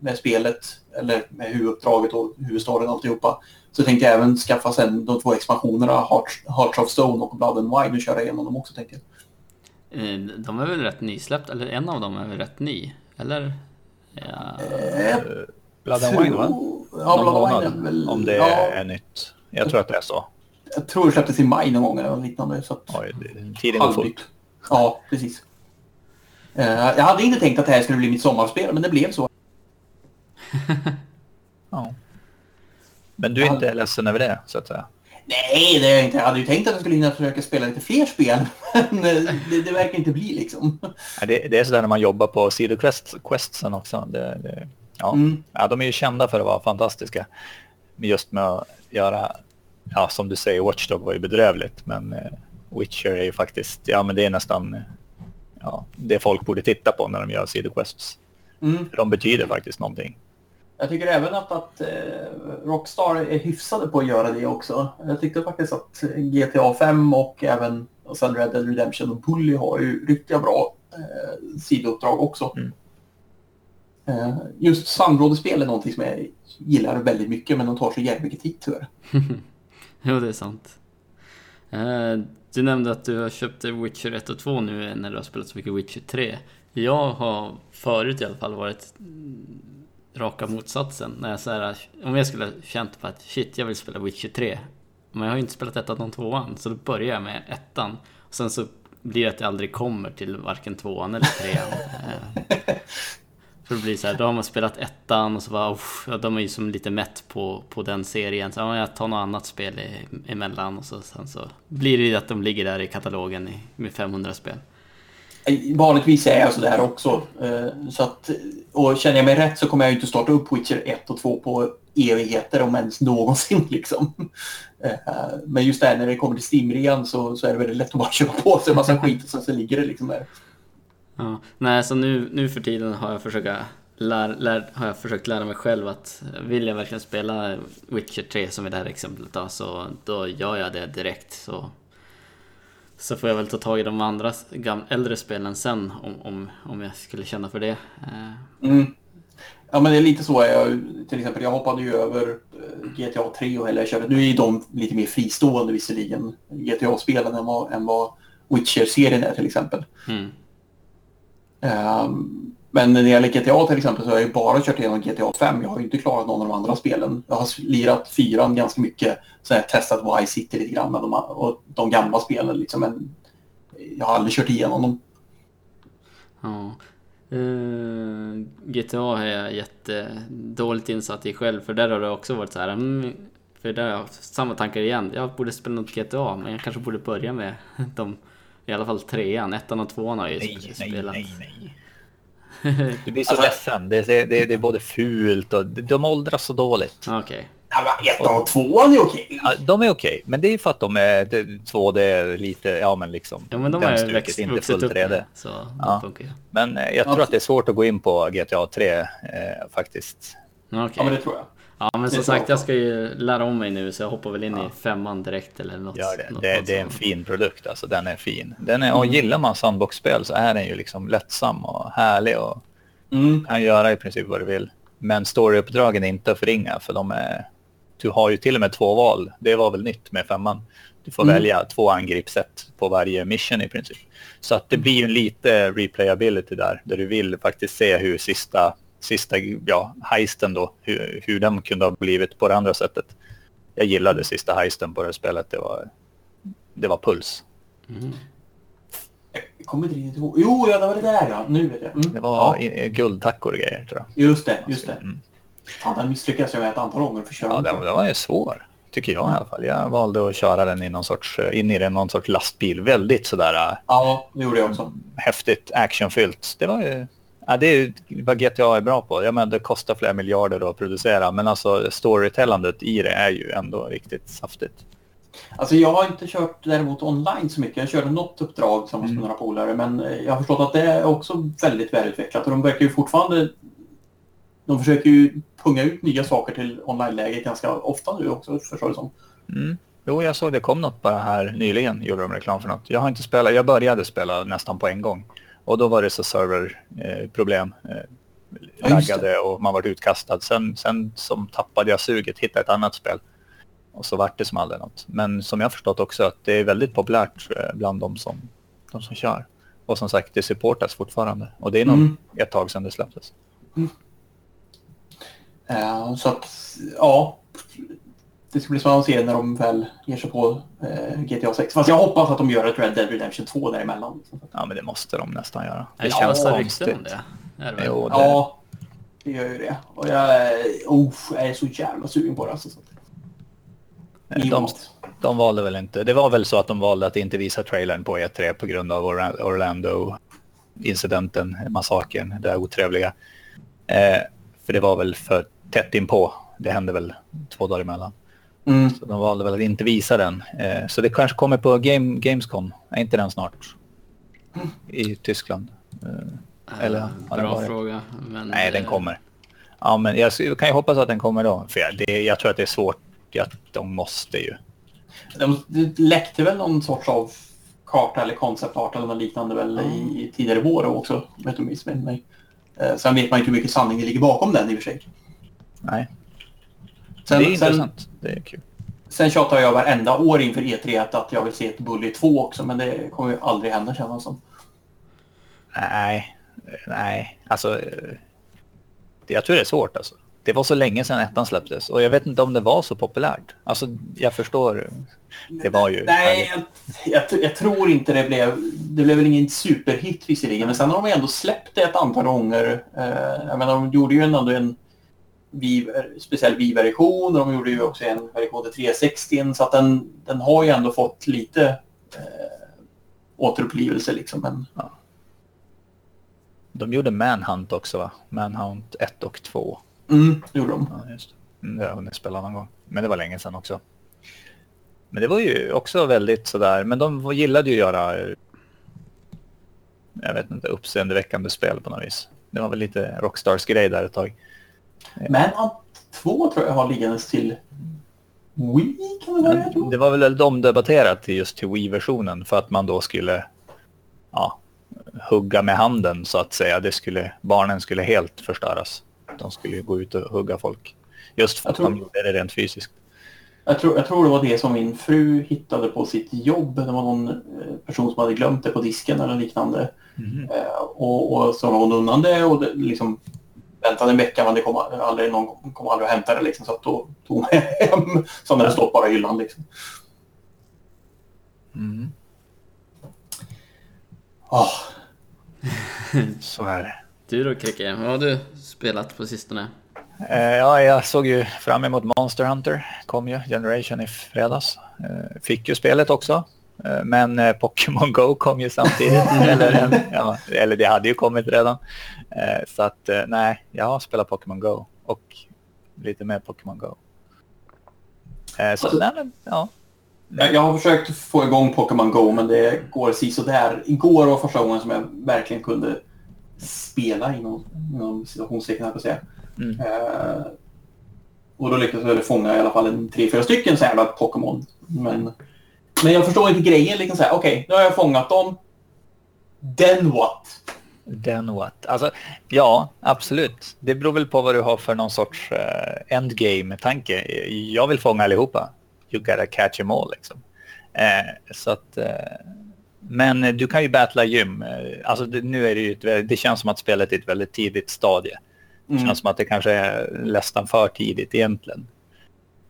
med spelet, eller med huvuduppdraget och huvudstoryn och alltihopa, så tänkte jag även skaffa sen de två expansionerna, Heart, Heart of Stone och Blood and Wine och köra igenom dem också tänkte jag. Eh, de är väl rätt nysläppt, eller en av dem är väl rätt ny? Eller? Ja. Eh, Blood and Wine va? Ja, Blood and Wine är väl... Om det ja. är nytt. Jag tror att det är så. Jag tror det släpptes i maj någon gång eller något liknande. Så att, Oj, tiden går fort. Ja, precis. Uh, jag hade inte tänkt att det här skulle bli mitt sommarspel, men det blev så. ja. Men du är inte ledsen över det, så att säga? Nej, det är jag inte. Jag hade ju tänkt att jag skulle hinna försöka spela lite fler spel, men det, det verkar inte bli liksom. Ja, det, det, är sådär när man jobbar på sidoquestsen också. Det, det, Ja. Mm. ja, de är ju kända för att vara fantastiska. Just med att göra, ja som du säger, Watchdog var ju bedrövligt, men eh, Witcher är ju faktiskt, ja men det är nästan ja, det folk borde titta på när de gör sidoquests. Mm. De betyder faktiskt någonting. Jag tycker även att, att eh, Rockstar är hyfsade på att göra det också. Jag tyckte faktiskt att GTA 5 och även och sen Red Dead Redemption och Bully har ju riktiga bra eh, sidouppdrag också. Mm. Eh, just sandlådespel är någonting som jag gillar väldigt mycket men de tar så jävligt mycket tid tyvärr. jo, det är sant. Eh, du nämnde att du har köpt Witcher 1 och 2 nu när du har spelat så mycket Witcher 3. Jag har förut i alla fall varit raka motsatsen. När jag så här, om jag skulle känt på att shit, jag vill spela Witcher 3. Men jag har ju inte spelat ettan och tvåan, så då börjar jag med ettan. Och sen så blir det att jag aldrig kommer till varken tvåan eller trean. För det blir så här, då har man spelat ettan och så bara, ja, de är ju som lite mätt på, på den serien. Så ja, jag tar något annat spel emellan och så, sen så blir det ju att de ligger där i katalogen i, med 500 spel. Eh, vanligtvis är jag sådär också. Eh, så att, och känner jag mig rätt så kommer jag inte starta upp Witcher 1 och 2 på evigheter om ens någonsin. Liksom. Eh, men just där när det kommer till Steam-rean så, så är det väldigt lätt att bara köpa på sig en massa skit och sen så ligger det liksom där. Ja. Nej, så nu, nu för tiden har jag, försökt lär, lär, har jag försökt lära mig själv att vill jag verkligen spela Witcher 3 som i det här exemplet då, så då gör jag det direkt. Så, så får jag väl ta tag i de andra äldre spelen sen om, om, om jag skulle känna för det. Eh. Mm. Ja men det är lite så. Jag, till exempel jag hoppade ju över eh, GTA 3 och hela köret. Nu är de lite mer fristående visserligen, GTA-spelen, än vad, än vad Witcher-serien är till exempel. Mm. Ehm, men när det gäller GTA till exempel så har jag ju bara kört igenom GTA 5. Jag har ju inte klarat någon av de andra spelen. Jag har lirat fyran ganska mycket. Så jag testat Vice City lite grann med de, och de gamla spelen liksom. Men jag har aldrig kört igenom dem. Ja. Ehm, uh, GTA är jag jättedåligt insatt i själv för där har det också varit så här. Mm, för där har jag samma tankar igen. Jag borde spela något GTA men jag kanske borde börja med de i alla fall trean. Ettan och tvåan har jag ju nej, spelat. Nej, nej, nej. Du blir så alltså, ledsen. Det är, det, det är både fult och de åldras så dåligt. Okej. Okay. Ja, ettan och tvåan är okej. Ja, de är okej, men det är för att de är två, det är lite, ja men liksom. Ja, men de har växt, inte vuxit upp med, så ja. funkar Men eh, jag tror att det är svårt att gå in på GTA 3 eh, faktiskt. Okay. Ja, men det tror jag. Ja men som sagt jag ska ju lära om mig nu så jag hoppar väl in ja. i femman direkt eller något. Gör det. Något det, det är en fin produkt alltså, den är fin. Den är, och mm. gillar man sandboxspel så är den ju liksom lättsam och härlig och mm. kan göra i princip vad du vill. Men storyuppdragen är inte att förringa för de är... Du har ju till och med två val. Det var väl nytt med femman. Du får mm. välja två angreppssätt på varje mission i princip. Så att det blir ju lite replayability där, där du vill faktiskt se hur sista sista ja, heisten då, hur, hur den kunde ha blivit på det andra sättet. Jag gillade sista heisten på det spelet, det var, det var puls. Mm. Jag kommer inte ihåg. Jo, ja, det var det där ja. Nu vet jag. Mm. Det var ja. guldtackor och grejer tror jag. Just det, just det. Mm. Fan, den misslyckades jag med ett antal gånger för Ja, den, den var ju svår. Tycker jag i alla fall. Jag valde att köra den i någon sorts, in i den, någon sorts lastbil. Väldigt sådär... Ja, det gjorde jag också. Häftigt, actionfyllt. Det var ju Ja, det är vad GTA är bra på. Jag menar, det kostar flera miljarder att producera, men alltså storytellandet i det är ju ändå riktigt saftigt. Alltså jag har inte kört däremot online så mycket. Jag körde något uppdrag tillsammans mm. med några polare, men eh, jag har förstått att det är också väldigt välutvecklat och de verkar ju fortfarande... De försöker ju punga ut nya saker till online-läget ganska ofta nu också, förstår det som. Mm. Jo, jag såg det kom något bara här nyligen, gjorde de reklam för något. Jag har inte spelat, jag började spela nästan på en gång. Och då var det så serverproblem. Eh, laggade och man var utkastad. Sen, sen som tappade jag suget, hittade ett annat spel. Och så vart det som aldrig något. Men som jag förstått också att det är väldigt populärt eh, bland de som, de som kör. Och som sagt, det supportas fortfarande. Och det är nog mm. ett tag sedan det släpptes. Mm. Uh, så att, ja, det ska bli spännande att se när de väl ger sig på eh, GTA 6. Fast jag hoppas att de gör ett Red Dead Redemption 2 däremellan. Ja, men det måste de nästan göra. Det ja, känns ja, rykten om det. Är det jo, det... Ja, det gör ju det. Och jag, oh, jag är så jävla sugen på det. Alltså. De, de valde väl inte. Det var väl så att de valde att inte visa trailern på E3 på grund av Orlando-incidenten, massakern, det otrevliga. Eh, För det var väl för tätt inpå. Det hände väl två dagar emellan. Mm. Så de valde väl att inte visa den. Eh, så det kanske kommer på Game, Gamescom. Är inte den snart? I Tyskland. Eh, eller, uh, bra fråga. Men, Nej, den kommer. Ja, men jag kan ju hoppas att den kommer då. För jag, det, jag tror att det är svårt. Att de måste ju. De, det läckte väl någon sorts av karta eller konceptart eller något liknande väl mm. i, tidigare vår också. Jag inte missminner mig. Eh, sen vet man inte hur mycket sanning det ligger bakom den i och för sig. Nej. Sen, det är intressant. det är kul. Sen tjatar jag varenda år inför E3 att jag vill se ett Bully 2 också, men det kommer ju aldrig hända kännas som. Nej, nej, alltså. Jag tror det är svårt alltså. Det var så länge sedan ettan släpptes och jag vet inte om det var så populärt. Alltså, jag förstår. Det var ju... Nej, jag, jag, jag tror inte det blev... Det blev väl ingen superhit visserligen, men sen har de ändå släppt det ett antal gånger. Eh, jag menar, de gjorde ju ändå en speciell Wii-version och de gjorde ju också en version till 360 så att den, den har ju ändå fått lite eh, återupplevelse liksom. Men, ja. De gjorde Manhunt också va? Manhunt 1 och 2. Mm, det gjorde de. Ja, just det. Mm, det har jag hunnit spela någon gång. Men det var länge sedan också. Men det var ju också väldigt sådär, men de gillade ju att göra jag vet inte, uppseendeväckande spel på något vis. Det var väl lite Rockstars grej där ett tag. Men två tror jag har liggandes till Wii kan det vara? Ja, det var väl omdebatterat just till Wii-versionen för att man då skulle ja, hugga med handen så att säga. Det skulle, barnen skulle helt förstöras. De skulle gå ut och hugga folk. Just för jag att tror, de gjorde det rent fysiskt. Jag tror, jag tror det var det som min fru hittade på sitt jobb. Det var någon eh, person som hade glömt det på disken eller liknande. Mm. och, och så la hon undan det och det, liksom väntade en vecka men det kom aldrig, någon kom aldrig och hämtade det liksom, så att då tog hon hem som den stått bara i hyllan liksom. Mm. Oh. så är det. Du då Keke, vad har du spelat på sistone? Uh, ja, jag såg ju fram emot Monster Hunter, kom ju, Generation i fredags. Uh, fick ju spelet också, men Pokémon Go kom ju samtidigt. eller, ja, eller det hade ju kommit redan. Eh, så att eh, nej, jag har spelat Pokémon Go och lite mer Pokémon Go. Eh, så alltså, nej, men, ja. Jag har försökt få igång Pokémon Go men det går sådär. Igår var första gången som jag verkligen kunde spela inom, inom situationstecken här på säga. Mm. Uh, och då lyckades jag fånga i alla fall en tre, fyra stycken så jävla Pokémon. Men, men jag förstår inte grejen. Liksom Okej, okay, nu har jag fångat dem. Then what? Then what? Alltså, ja, absolut. Det beror väl på vad du har för någon sorts uh, endgame-tanke. Jag vill fånga allihopa. You gotta catch them all, liksom. Uh, så att... Uh, men du kan ju battla gym. Alltså, det, nu är det ju... Ett, det känns som att spelet är ett väldigt tidigt stadie. Det mm. känns som att det kanske är nästan för tidigt egentligen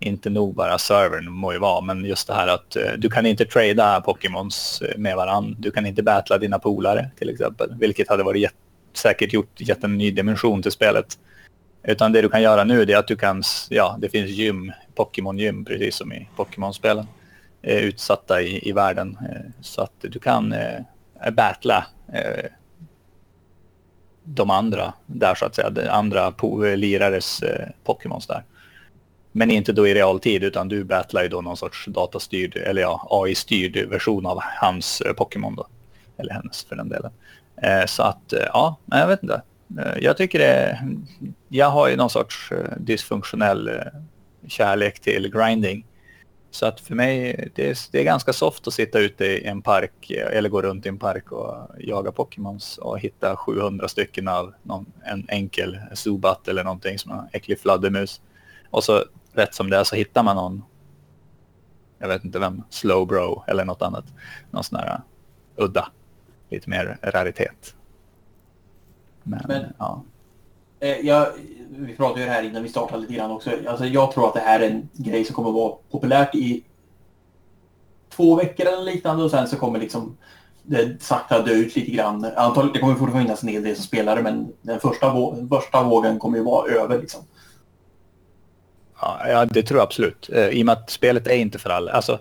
inte nog bara servern må ju vara, men just det här att eh, du kan inte trada Pokémons eh, med varandra. Du kan inte battla dina polare till exempel, vilket hade varit säkert gjort, gett en ny dimension till spelet. Utan det du kan göra nu är att du kan, ja, det finns gym, Pokémon-gym, precis som i Pokémon-spelen, eh, utsatta i, i världen. Eh, så att du kan eh, battla de andra där så att säga, de andra lirares Pokémons där. Men inte då i realtid utan du battlar ju då någon sorts datastyrd eller ja, AI-styrd version av hans eh, Pokémon då. Eller hennes för den delen. Eh, så att eh, ja, jag vet inte. Jag tycker det, jag har ju någon sorts dysfunktionell kärlek till grinding. Så att för mig, det är, det är ganska soft att sitta ute i en park eller gå runt i en park och jaga Pokémons och hitta 700 stycken av någon, en enkel Zubat eller någonting som en äcklig fladdermus. Och så rätt som det är så hittar man någon, jag vet inte vem, Slowbro eller något annat. Någon sån här udda, lite mer raritet. Men, Men ja. Eh, jag, vi pratade ju här innan vi startade lite grann också. Alltså, jag tror att det här är en grej som kommer vara populärt i två veckor eller liknande och sen så kommer liksom det sakta dö ut lite grann. Antagligen, det kommer fortfarande finnas en hel del som spelare men den första, vå första vågen kommer ju vara över liksom. Ja, det tror jag absolut. Eh, I och med att spelet är inte för alla. Alltså,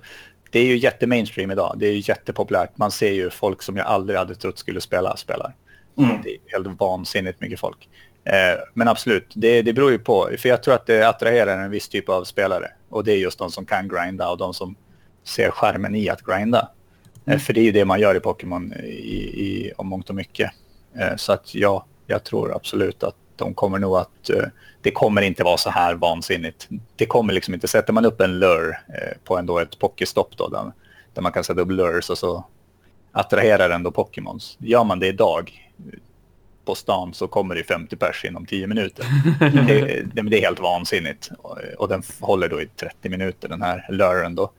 det är ju jättemainstream idag. Det är ju jättepopulärt. Man ser ju folk som jag aldrig hade trott skulle spela spelar. Mm. Det är helt vansinnigt mycket folk. Eh, men absolut, det, det beror ju på. För jag tror att det attraherar en viss typ av spelare. Och det är just de som kan grinda och de som ser skärmen i att grinda. Eh, mm. För det är ju det man gör i Pokémon i, i, om mångt och mycket. Så att ja, jag tror absolut att de kommer nog att... Det kommer inte vara så här vansinnigt. Det kommer liksom inte... Sätter man upp en lure på ändå ett Pokéstopp då, där, där man kan sätta upp lures och så attraherar ändå Pokémons. Gör man det idag på stan så kommer det 50 pers inom 10 minuter. det, det, det, är helt vansinnigt. Och, och, den håller då i 30 minuter, den här luren då.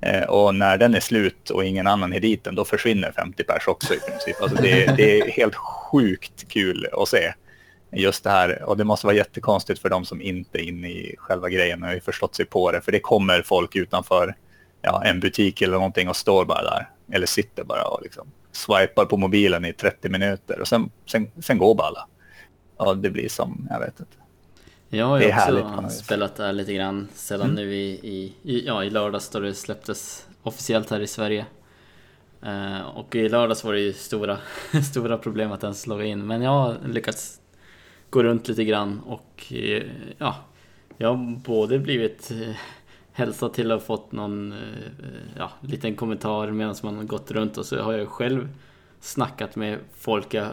Eh, och när den är slut och ingen annan är dit den, då försvinner 50 pers också i princip. Alltså det, det, är helt sjukt kul att se. Just det här, och det måste vara jättekonstigt för de som inte är inne i själva grejen och har förstått sig på det. För det kommer folk utanför ja, en butik eller någonting och står bara där. Eller sitter bara och liksom swipar på mobilen i 30 minuter och sen, sen, sen går bara alla. Ja, det blir som, jag vet inte. Jag har ju också härligt, spelat där lite grann sedan mm. nu i, i, ja, i lördags då det släpptes officiellt här i Sverige. Uh, och i lördags var det ju stora, stora problem att ens logga in men jag har lyckats gå runt lite grann och uh, ja, jag har både blivit uh, hälsat till och fått någon ja, liten kommentar medan man gått runt och så har jag själv snackat med folk jag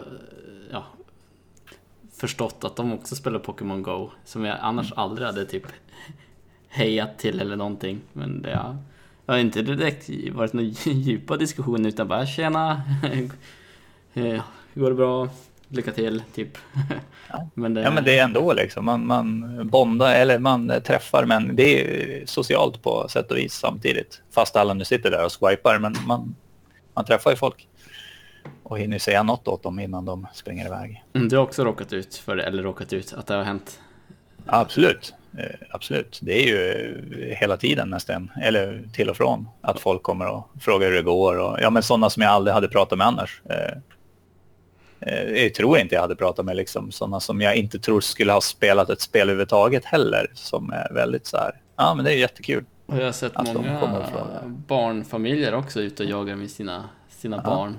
ja, förstått att de också spelar Pokémon Go. Som jag annars aldrig hade typ hejat till eller någonting. Men det har, det har inte direkt varit några djupa diskussioner utan bara tjena, går det bra? Lycka till, typ. Ja. men, det... ja, men det är ändå liksom, man, man bondar eller man träffar, men det är socialt på sätt och vis samtidigt. Fast alla nu sitter där och swipar, men man, man träffar ju folk och hinner säga något åt dem innan de springer iväg. Mm, du har också råkat ut för det, eller råkat ut, att det har hänt? Absolut, eh, absolut. Det är ju hela tiden nästan, eller till och från, att folk kommer och frågar hur det går. Och, ja, men sådana som jag aldrig hade pratat med annars. Eh, jag tror inte jag hade pratat med liksom sådana som jag inte tror skulle ha spelat ett spel överhuvudtaget heller, som är väldigt så här, ja men det är jättekul. Och jag har sett många barnfamiljer också ute och jagar med sina sina ja. barn.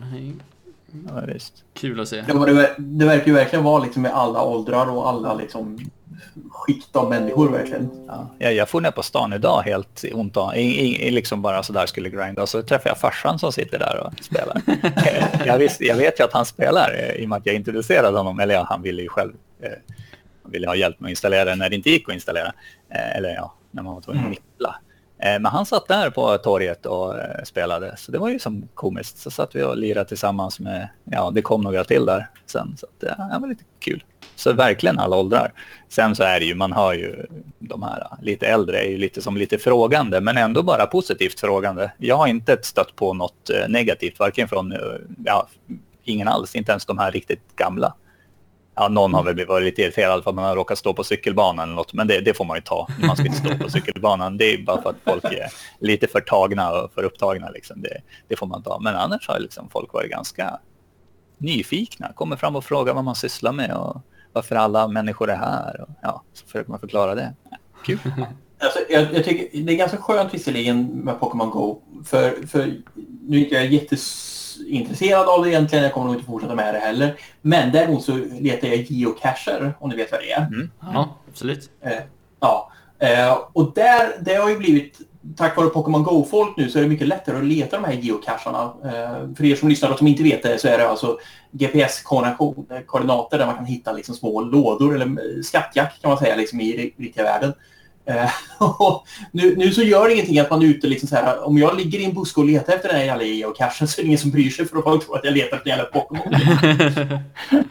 Ja, visst. Kul att se. Ja, det, det verkar ju verkligen vara liksom med alla åldrar och alla liksom skikt av människor verkligen. Ja, jag får ner på stan idag helt ont av, liksom bara sådär skulle grinda. Och så träffar jag farsan som sitter där och spelar. jag, visst, jag vet ju att han spelar eh, i och med att jag introducerade honom. Eller ja, han ville ju själv eh, ville ha hjälp med att installera när det inte gick att installera. Eh, eller ja, när man var tvungen att mm. Eh, men han satt där på torget och eh, spelade, så det var ju som komiskt. Så satt vi och lirade tillsammans med, ja det kom några till där sen, så det, det var lite kul. Så verkligen alla åldrar. Sen så är det ju, man har ju de här eh, lite äldre är ju lite som lite frågande, men ändå bara positivt frågande. Jag har inte stött på något negativt, varken från, ja, ingen alls, inte ens de här riktigt gamla ja, någon har väl varit lite irriterad för att man har råkat stå på cykelbanan eller något, men det, det får man ju ta. Man ska inte stå på cykelbanan. Det är bara för att folk är lite för tagna och för upptagna. Liksom. Det, det får man ta. Men annars har liksom folk varit ganska nyfikna, kommer fram och frågar vad man sysslar med och varför alla människor är här. Och, ja, så försöker man förklara det. Kul. Alltså, jag, jag, tycker det är ganska skönt visserligen med Pokémon Go. För, för nu är inte jag jättes intresserad av det egentligen. Jag kommer nog inte fortsätta med det heller. Men däremot så letar jag geocacher, om ni vet vad det är. Mm. Ja, absolut. Eh, ja. Eh, och där, det har ju blivit, tack vare Pokémon Go-folk nu, så är det mycket lättare att leta de här geocacherna. Eh, för er som lyssnar och som inte vet det så är det alltså GPS-koordinater där man kan hitta liksom små lådor, eller skattjack kan man säga, liksom i riktiga världen. Eh, nu, nu, så gör det ingenting att man är ute liksom så här, om jag ligger i en buske och letar efter den här jävla geocachen så är det ingen som bryr sig för folk tror att jag letar efter en jävla Pokémon.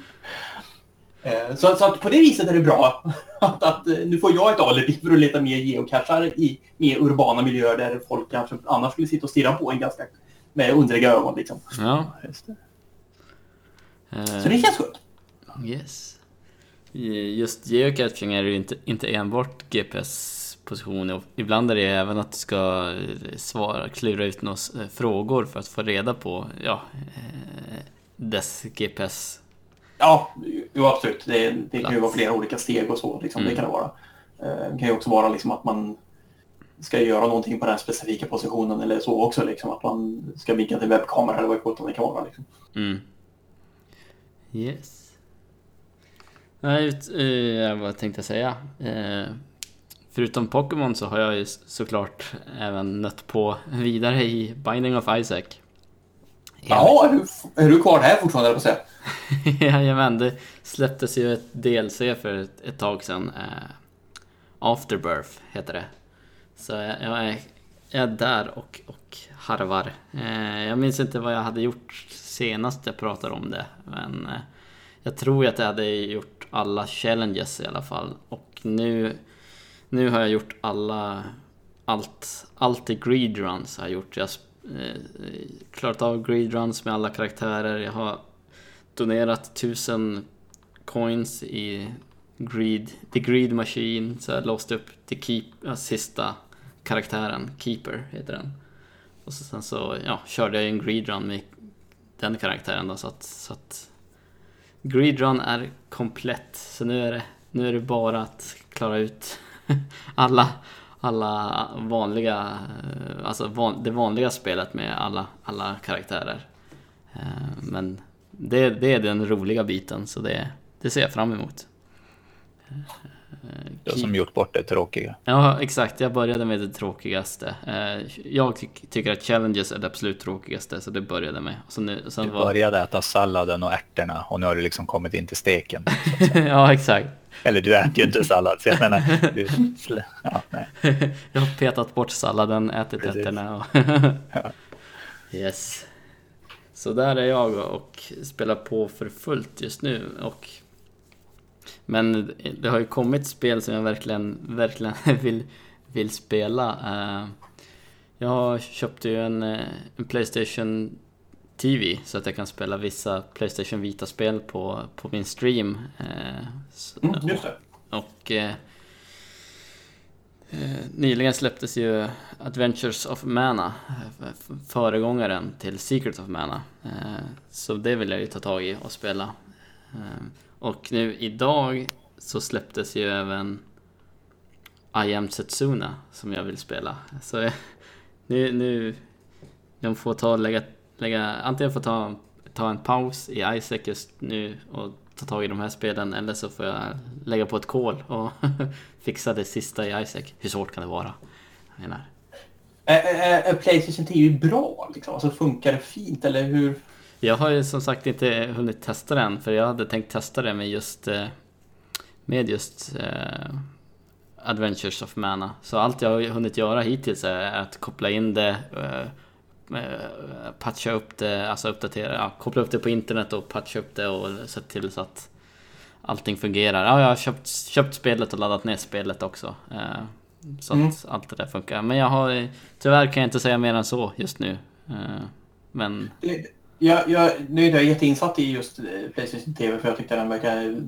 Eh, så, så på det viset är det bra att, att eh, nu får jag ett alibi för att leta mer geocachar i mer urbana miljöer där folk kanske annars skulle sitta och stirra på en ganska med undriga ögon. Liksom. Ja, just det. Så det känns skönt. Yes. Just geocaching är ju inte, inte enbart GPS-position. Ibland är det även att du ska eh, svara, klura ut några eh, frågor för att få reda på ja, eh, dess GPS. Ja, jo, absolut. Det, det kan ju vara flera olika steg och så. Liksom. Mm. Det kan det vara. Det kan ju också vara liksom att man ska göra någonting på den specifika positionen eller så också. Liksom. Att man ska vinka till webbkamera eller vad det kan vara. Liksom. Mm. Yes. Nej, uh, vad tänkte jag säga? Uh, förutom Pokémon så har jag ju såklart även nött på vidare i Binding of Isaac. Ja, är du, är du kvar här fortfarande, på säga? Jajamän, det släpptes ju ett DLC för ett, ett tag sedan. Uh, Afterbirth heter det. Så jag, jag, är, jag är där och, och harvar. Uh, jag minns inte vad jag hade gjort senast jag pratade om det, men uh, jag tror att jag hade gjort alla challenges i alla fall. Och nu, nu har jag gjort alla, allt, allt i greed runs har jag gjort. Jag har eh, klarat av greed runs med alla karaktärer. Jag har donerat tusen coins i greed, the greed machine. Så jag låste upp the keep, ja, sista karaktären, keeper heter den. Och så, sen så ja, körde jag en greed run med den karaktären då, så att, så att Greedrun är komplett, så nu är det, nu är det bara att klara ut alla, alla vanliga, alltså van, det vanliga spelet med alla, alla karaktärer. Eh, men det, det är den roliga biten, så det, det ser jag fram emot. Du som gjort bort det tråkiga. Ja, exakt. Jag började med det tråkigaste. Eh, jag ty tycker att challenges är det absolut tråkigaste, så det började med. Så nu, sen du började äta salladen och ärtorna och nu har du liksom kommit in till steken. ja, exakt. Eller du äter ju inte sallad, så jag menar... Du, ja, nej. jag har petat bort salladen, ätit ärtorna och... ja. Yes. Så där är jag och spelar på för fullt just nu. Och men det har ju kommit spel som jag verkligen, verkligen vill, vill spela. Eh, jag köpte ju en, eh, en Playstation TV så att jag kan spela vissa Playstation Vita-spel på, på min stream. Eh, mm, just det. Och eh, nyligen släpptes ju Adventures of Mana, föregångaren till Secret of Mana. Eh, så det vill jag ju ta tag i och spela. Och nu idag så släpptes ju även I am Setsuna som jag vill spela. Så nu, nu de får ta och lägga, lägga antingen får ta, ta en paus i Isaac just nu och ta tag i de här spelen eller så får jag lägga på ett kol och fixa det sista i Isaac. Hur svårt kan det vara? Jag menar. Är, är Playstation 10 bra? Liksom? Alltså, funkar det fint eller hur? Jag har ju som sagt inte hunnit testa den för jag hade tänkt testa det med just eh, med just eh, Adventures of Mana. Så allt jag har hunnit göra hittills är att koppla in det, eh, patcha upp det, alltså uppdatera, ja, koppla upp det på internet och patcha upp det och se till så att allting fungerar. Ja, jag har köpt, köpt spelet och laddat ner spelet också. så att mm. allt det där funkar. Men jag har, tyvärr kan jag inte säga mer än så just nu. men... Jag, jag, nu är jag jätteinsatt i just eh, Playstation TV för jag tyckte den verkar...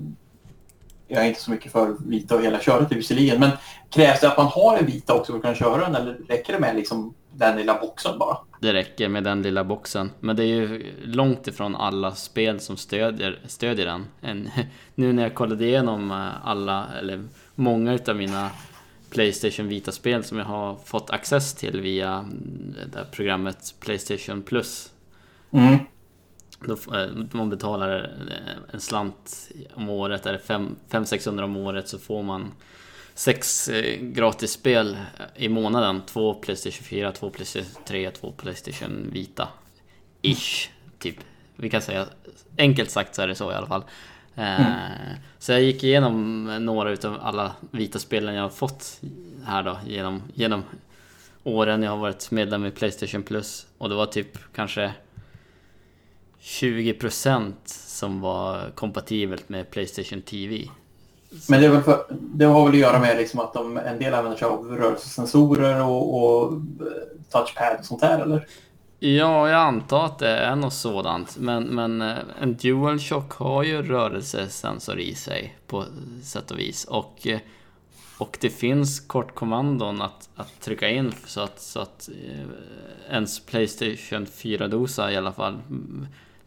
Jag är inte så mycket för vita och hela köret visserligen, men krävs det att man har en vita också för att kunna köra den eller räcker det med liksom den lilla boxen bara? Det räcker med den lilla boxen, men det är ju långt ifrån alla spel som stödjer, stödjer den. En, nu när jag kollade igenom eh, alla, eller många utav mina Playstation Vita-spel som jag har fått access till via mm, det det programmet Playstation Plus Mm. Då, eh, man betalar eh, en slant om året, eller 500-600 om året så får man sex eh, gratis spel i månaden. Två Playstation 4, två Playstation 3, två Playstation Vita. Ish, typ. Vi kan säga, enkelt sagt så är det så i alla fall. Mm. Så jag gick igenom några utav alla vita spelen jag har fått här då genom, genom åren jag har varit medlem i Playstation Plus. Och det var typ kanske 20% som var kompatibelt med Playstation TV. Så. Men det, för, det har väl att göra med liksom att de, en del använder sig av rörelsesensorer och, och eh, touchpad och sånt där eller? Ja, jag antar att det är något sådant. Men, men eh, en DualShock har ju rörelsesensor i sig på sätt och vis. Och, eh, och det finns kortkommandon att, att trycka in så att, så att ens Playstation 4-dosa i alla fall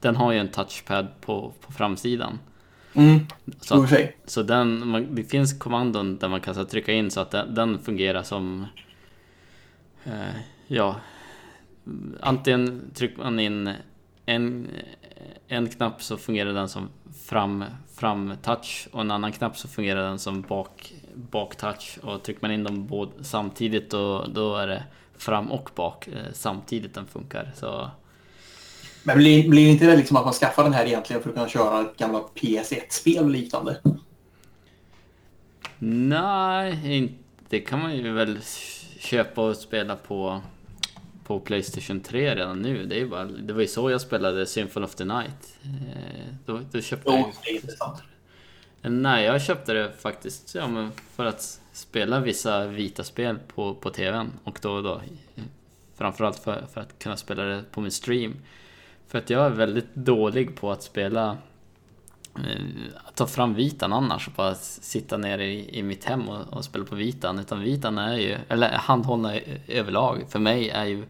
den har ju en touchpad på, på framsidan. Mm, så, att, så den, man, det finns kommandon där man kan så trycka in så att den, den fungerar som... Eh, ja... Antingen trycker man in en, en knapp så fungerar den som fram, fram touch och en annan knapp så fungerar den som bak, bak touch och trycker man in dem båda samtidigt då, då är det fram och bak eh, samtidigt den funkar. Så... Men blir, blir inte det liksom att man skaffar den här egentligen för att kunna köra gamla PS1-spel och liknande? Nej, det kan man ju väl köpa och spela på, på Playstation 3 redan nu. Det, är bara, det var ju så jag spelade Symphony of the Night. Eh, då, då köpte jo, det är intressant. Nej, jag köpte det faktiskt ja, men för att spela vissa vita spel på, på TVn och då och då. Framförallt för, för att kunna spela det på min stream. För att jag är väldigt dålig på att spela eh, att ta fram vitan annars och bara sitta nere i, i mitt hem och, och, spela på vitan. Utan vitan är ju, eller handhållna överlag, för mig är ju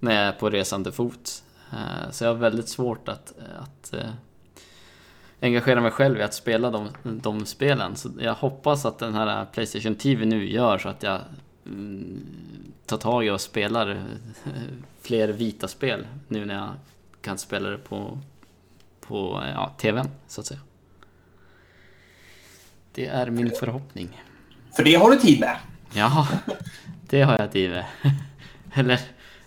när jag är på resande fot. Eh, så jag har väldigt svårt att, att eh, engagera mig själv i att spela de, de spelen. Så jag hoppas att den här Playstation TV nu gör så att jag mm, tar tag i och spelar fler vita spel nu när jag kan spela det på, på ja, TVn så att säga. Det är min förhoppning. För det har du tid med? Ja, det har jag tid med. Eller,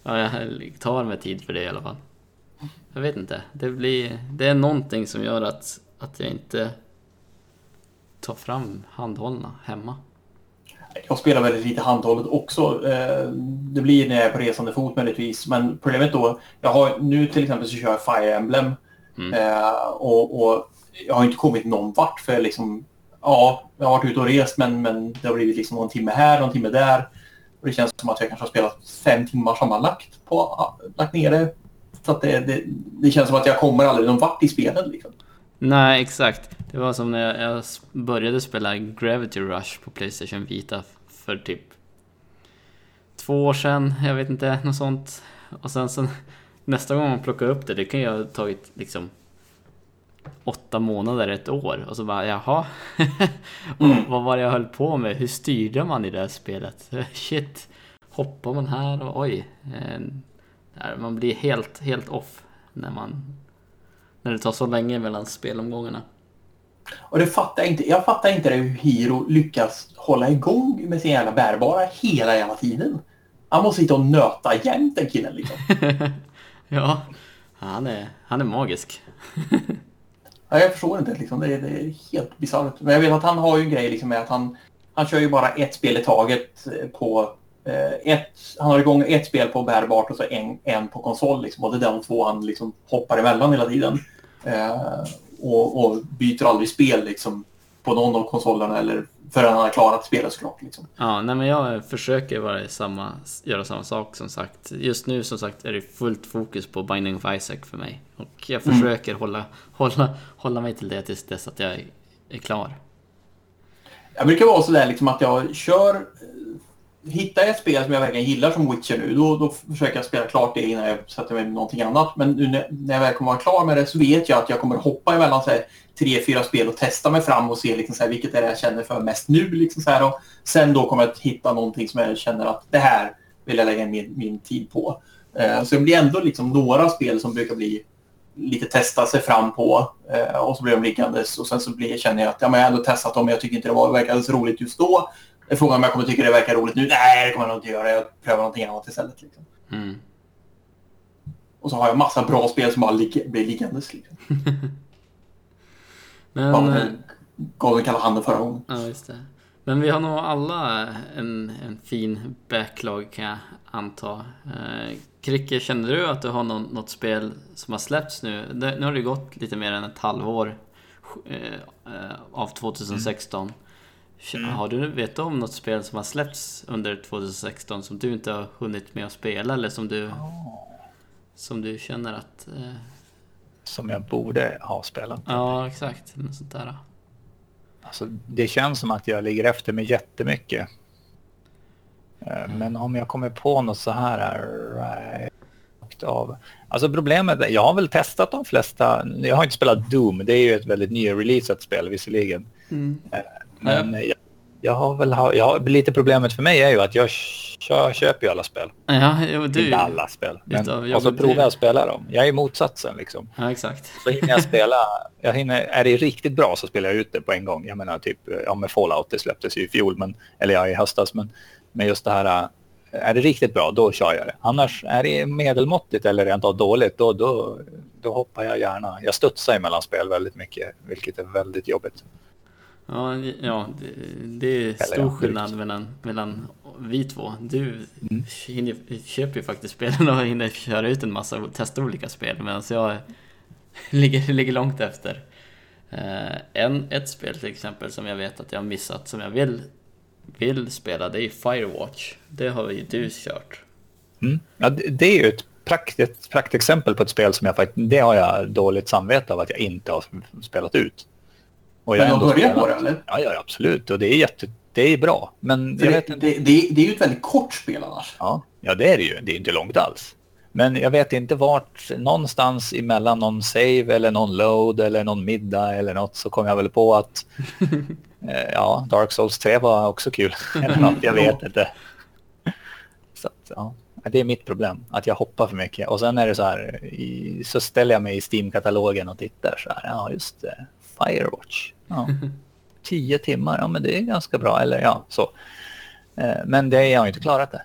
ja, jag tar mig tid för det i alla fall. Jag vet inte. Det, blir, det är någonting som gör att att jag inte tar fram handhållna hemma. Jag spelar väldigt lite handhållet också. Eh, det blir när jag är på resande fot möjligtvis. Men problemet då, jag har nu till exempel så kör jag Fire Emblem. Mm. Eh, och, och, jag har inte kommit någon vart för liksom, ja, jag har varit ute och rest men, men det har blivit liksom någon timme här, någon timme där. Och det känns som att jag kanske har spelat fem timmar sammanlagt på, lagt ner det. Så att det, det, det känns som att jag kommer aldrig någon vart i spelet liksom. Nej, exakt. Det var som när jag, började spela Gravity Rush på Playstation Vita för typ två år sedan, jag vet inte, något sånt. Och sen så nästa gång man plockar upp det, det kan ju ha tagit liksom åtta månader, ett år. Och så bara, jaha. mm. Vad var det jag höll på med? Hur styrde man i det här spelet? Shit. Hoppar man här och oj. Eh, man blir helt, helt off när man när det tar så länge mellan spelomgångarna. Och det fattar jag inte. Jag fattar inte hur Hiro lyckas hålla igång med sin jävla bärbara hela jävla tiden. Han måste sitta och nöta jämt den killen liksom. ja, han är, han är magisk. ja, jag förstår inte liksom. Det är, det är helt bisarrt. Men jag vet att han har ju en grej liksom med att han, han kör ju bara ett spel i taget på eh, ett, han har igång ett spel på bärbart och så en, en på konsol. Liksom, och det är de två han liksom hoppar emellan hela tiden. Eh, och, och, byter aldrig spel liksom, på någon av konsolerna eller förrän han har klarat spelet såklart. Liksom. Ja, nej, men jag försöker vara samma, göra samma sak som sagt. Just nu som sagt är det fullt fokus på Binding of Isaac för mig. Och jag mm. försöker mm. hålla, hålla, hålla mig till det tills dess att jag är klar. Jag brukar vara sådär liksom att jag kör hittar jag ett spel som jag verkligen gillar som Witcher nu, då, då försöker jag spela klart det innan jag sätter mig med någonting annat. Men nu när, när jag väl kommer vara klar med det så vet jag att jag kommer hoppa emellan så här, tre, fyra spel och testa mig fram och se liksom, så här, vilket är det jag känner för mest nu. Liksom, så här, och sen då kommer jag att hitta någonting som jag känner att det här vill jag lägga min, min tid på. Eh, så det blir ändå liksom några spel som brukar bli lite testa sig fram på eh, och så blir de liggandes och sen så blir, känner jag att ja, men jag har ändå testat dem men jag tycker inte det var, verkade så roligt just då. Det frågan om jag kommer tycka det verkar roligt nu. Nej, det kommer jag nog inte göra. Jag prövar någonting annat istället. Liksom. Mm. Och så har jag massa bra spel som bara lig blir liggandes. Liksom. Men... Gav den kalla handen förra gången. Ja, just det. Men vi har nog alla en, en fin backlog kan jag anta. Eh, Kricke, känner du att du har någon, något spel som har släppts nu? Det, nu har det gått lite mer än ett halvår eh, eh av 2016. Mm. Mm. Har du, vet du om något spel som har släppts under 2016 som du inte har hunnit med att spela eller som du, oh. som du känner att... Eh... Som jag borde ha spelat? Ja, exakt. Något sånt där. Alltså, det känns som att jag ligger efter med jättemycket. Mm. Men om jag kommer på något så här rakt av. Alltså problemet är, jag har väl testat de flesta. Jag har inte spelat Doom. Det är ju ett väldigt nyreleasat spel visserligen. Mm. Men jag, jag har väl ha, jag, lite problemet för mig är ju att jag, jag köper ju alla spel. Ja, jo, du, Inte alla spel. Men, och så provar jag att spela dem. Jag är motsatsen liksom. Ja, exakt. Så hinner jag spela, jag hinner, är det riktigt bra så spelar jag ut det på en gång. Jag menar typ, ja med Fallout, det släpptes ju i fjol, men, eller ja i höstas, men, men just det här, äh, är det riktigt bra då kör jag det. Annars är det medelmåttigt eller rent av dåligt, då, då, då hoppar jag gärna. Jag studsar emellan spel väldigt mycket, vilket är väldigt jobbigt. Ja, ja det, det är stor skillnad mellan, mellan vi två. Du Mm. köper ju faktiskt spelen och hinner köra ut en massa och testa olika spel medan jag ligger, ligger långt efter. Eh, en, ett spel till exempel som jag vet att jag har missat som jag vill, vill spela det är Firewatch. Det har ju du kört. Mm. Ja, det, det är ju ett, prakt, ett praktexempel på ett spel som jag faktiskt, det har jag dåligt samvete av att jag inte har spelat ut. Och Men du har ändå börjat på det eller? Ja, ja, absolut. Och det är jätte, det är bra. Men jag det, det, det, det är ju ett väldigt kort spel annars. Ja, ja, det är det ju. Det är inte långt alls. Men jag vet inte vart, någonstans emellan någon save eller någon load eller någon middag eller något så kom jag väl på att eh, ja, Dark Souls 3 var också kul. eller något, jag vet inte. Så att, ja, det är mitt problem, att jag hoppar för mycket. Och sen är det så här, i, så ställer jag mig i Steam-katalogen och tittar så här, ja just det, Firewatch. Ja. Tio timmar, ja men det är ganska bra, eller ja, så. Eh, Men det, jag har ju inte klarat det.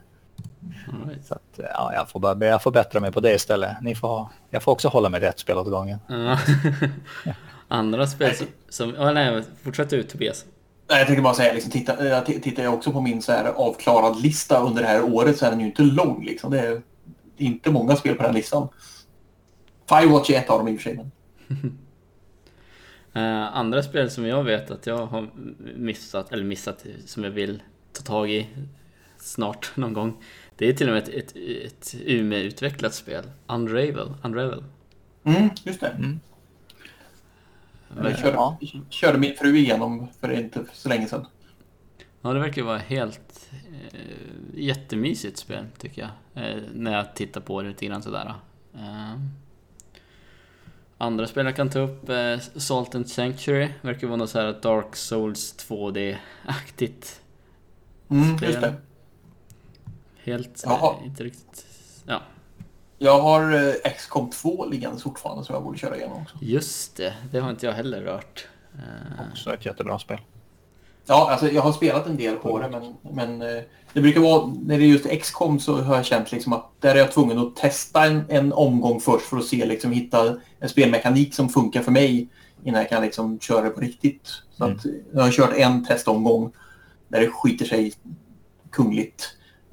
Right. Så att, ja, jag får, bara, jag får bättra mig på det istället. Ni får ha, jag får också hålla mig rätt spel åt gången. Andra spel som... som oh, nej, fortsätt ut Tobias. Nej, Jag tänkte bara säga, liksom, titta, jag t- tittar jag också på min så här avklarad lista under det här året så är den ju inte lång. Liksom. Det är inte många spel på den listan. Firewatch är ett av dem i och för sig. Men... Eh, andra spel som jag vet att jag har missat, eller missat, som jag vill ta tag i snart någon gång. Det är till och med ett, ett, ett Umeå-utvecklat spel. Unravel. Unravel. Mm, just det. Jag körde, Ja. körde min fru igenom för inte så länge sedan. Ja, det verkar vara helt eh, jättemysigt spel tycker jag. Eh, när jag tittar på det lite grann sådär. Eh, andra spel jag kan ta upp, eh, Salt and Sanctuary. Verkar vara något så här Dark Souls 2D-aktigt. Mm, Spel. just det. Helt, Jaha. eh, inte riktigt... Ja, Jag har eh, XCOM 2 liggande fortfarande som jag borde köra igenom också. just det. Det har inte jag heller rört. Eh, Också ett jättebra spel. Ja, alltså jag har spelat en del på det men, men eh, det brukar vara, när det är just XCOM så har jag känt liksom att där är jag tvungen att testa en, en omgång först för att se, liksom hitta en spelmekanik som funkar för mig innan jag kan liksom köra det på riktigt. Så Mm. att jag har kört en testomgång där det skiter sig kungligt.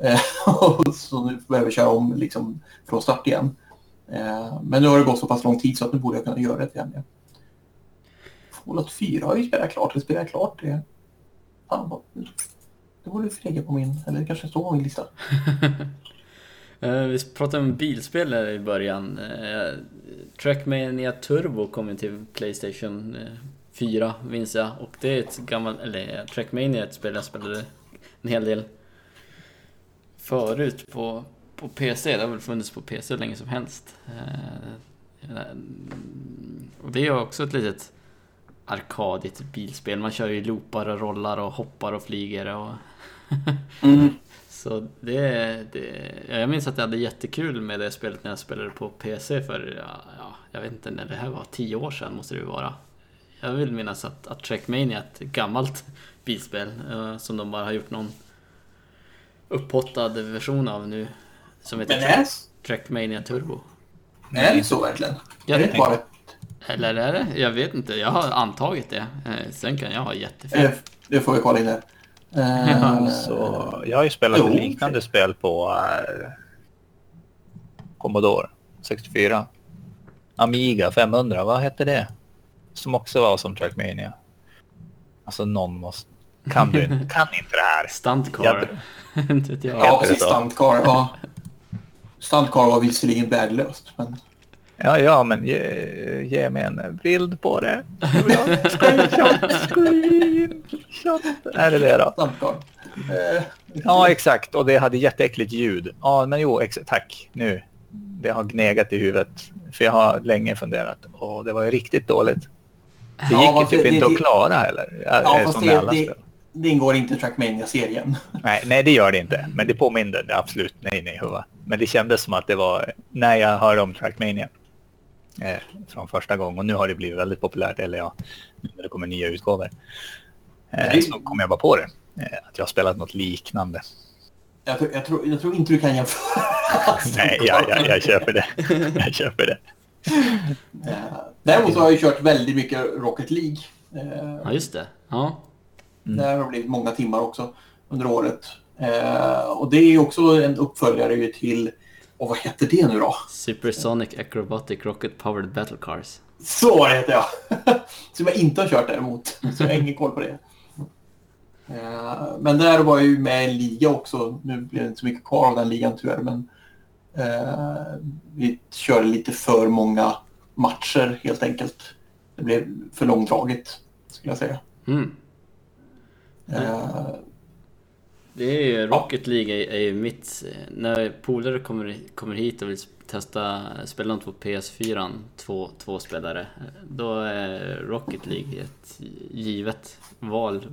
Eh, och så nu behöver jag köra om liksom från start igen. Eh, Men nu har det gått så pass lång tid så att nu borde jag kunna göra det igen. Fallout 4 har ju spelat klart. Det spelar klart. Det, fan, vad, det borde lägga på min, eller det kanske står på min lista. Eh, vi pratade om bilspel där i början. Eh, Trackmania Turbo kom ju till Playstation eh, 4, minns jag. Och det är ett gammalt, eller Trackmania är ett spel jag spelade en hel del förut på, på PC. Det har väl funnits på PC hur länge som helst. Och det är också ett litet arkadigt bilspel. Man kör ju loopar och rollar och hoppar och flyger och Mm. så det, det, jag minns att jag hade jättekul med det spelet när jag spelade på PC för, ja, ja, jag vet inte när det här var, tio år sedan måste det vara. Jag vill minnas att, att Trackmania är ett gammalt bilspel eh, som de bara har gjort någon upphottad version av nu. Som heter Men är, Trackmania Turbo. är det så verkligen? Jag är det inte bara. Eller är det? Jag vet inte, jag har antagit det. Eh, Sen kan jag ha jättefel. Det får vi kolla in där. Eh, Så jag har ju spelat Jo, ett liknande spel på äh, Commodore 64. Amiga 500, vad hette det? Som också var som Trackmania. Alltså någon måste... Kan du inte, kan inte det här? Stuntcar. Jag. Ja, det precis. Stuntcar. Ja. Stuntcar var visserligen värdelöst. Men... Ja, ja, men ge, ge mig en bild på det. Jag vill ha en Screenshot. Är det det då? Eh, Ja, exakt. Och det hade jätteäckligt ljud. Ja, men jo, ex- tack. Nu. Det har gnegat i huvudet. För jag har länge funderat. Och det var ju riktigt dåligt. Det Ja, gick ju varför- typ det- inte det- att klara heller. Ja, Ja, fast det, alla det, det ingår inte i Trackmania-serien. Nej, nej, det gör det inte. Men det påminner det absolut. Nej, nej, huva. Men det kändes som att det var när jag hörde om Trackmania eh, från första gången. Och nu har det blivit väldigt populärt, eller ja, när det kommer nya utgåvor. Eh, så kom jag bara på det. Eh, att jag har spelat något liknande. Jag, jag, tror, jag tror inte du kan jämföra. nej, jag, jag, jag köper det. Jag köper det. Eh, däremot så har jag kört väldigt mycket Rocket League. Eh, ja, just det. Ja. Mm. Där har det blivit många timmar också under året. Eh, och det är också en uppföljare till, och vad heter det nu då? Supersonic Acrobatic Rocket Powered Battle Cars. Så heter jag! Som jag inte har kört däremot. Så jag har ingen koll på det. men där var jag ju med i en liga också. Nu blir det inte så mycket kvar av den ligan tyvärr. Men Eh, vi körde lite för många matcher helt enkelt. Det blev för långdraget skulle jag säga. Mm. Uh, det är ju, Rocket League är, är ju mitt... När polare kommer, kommer hit och vill testa spela på PS4, två, två spelare, då är Rocket League ett givet val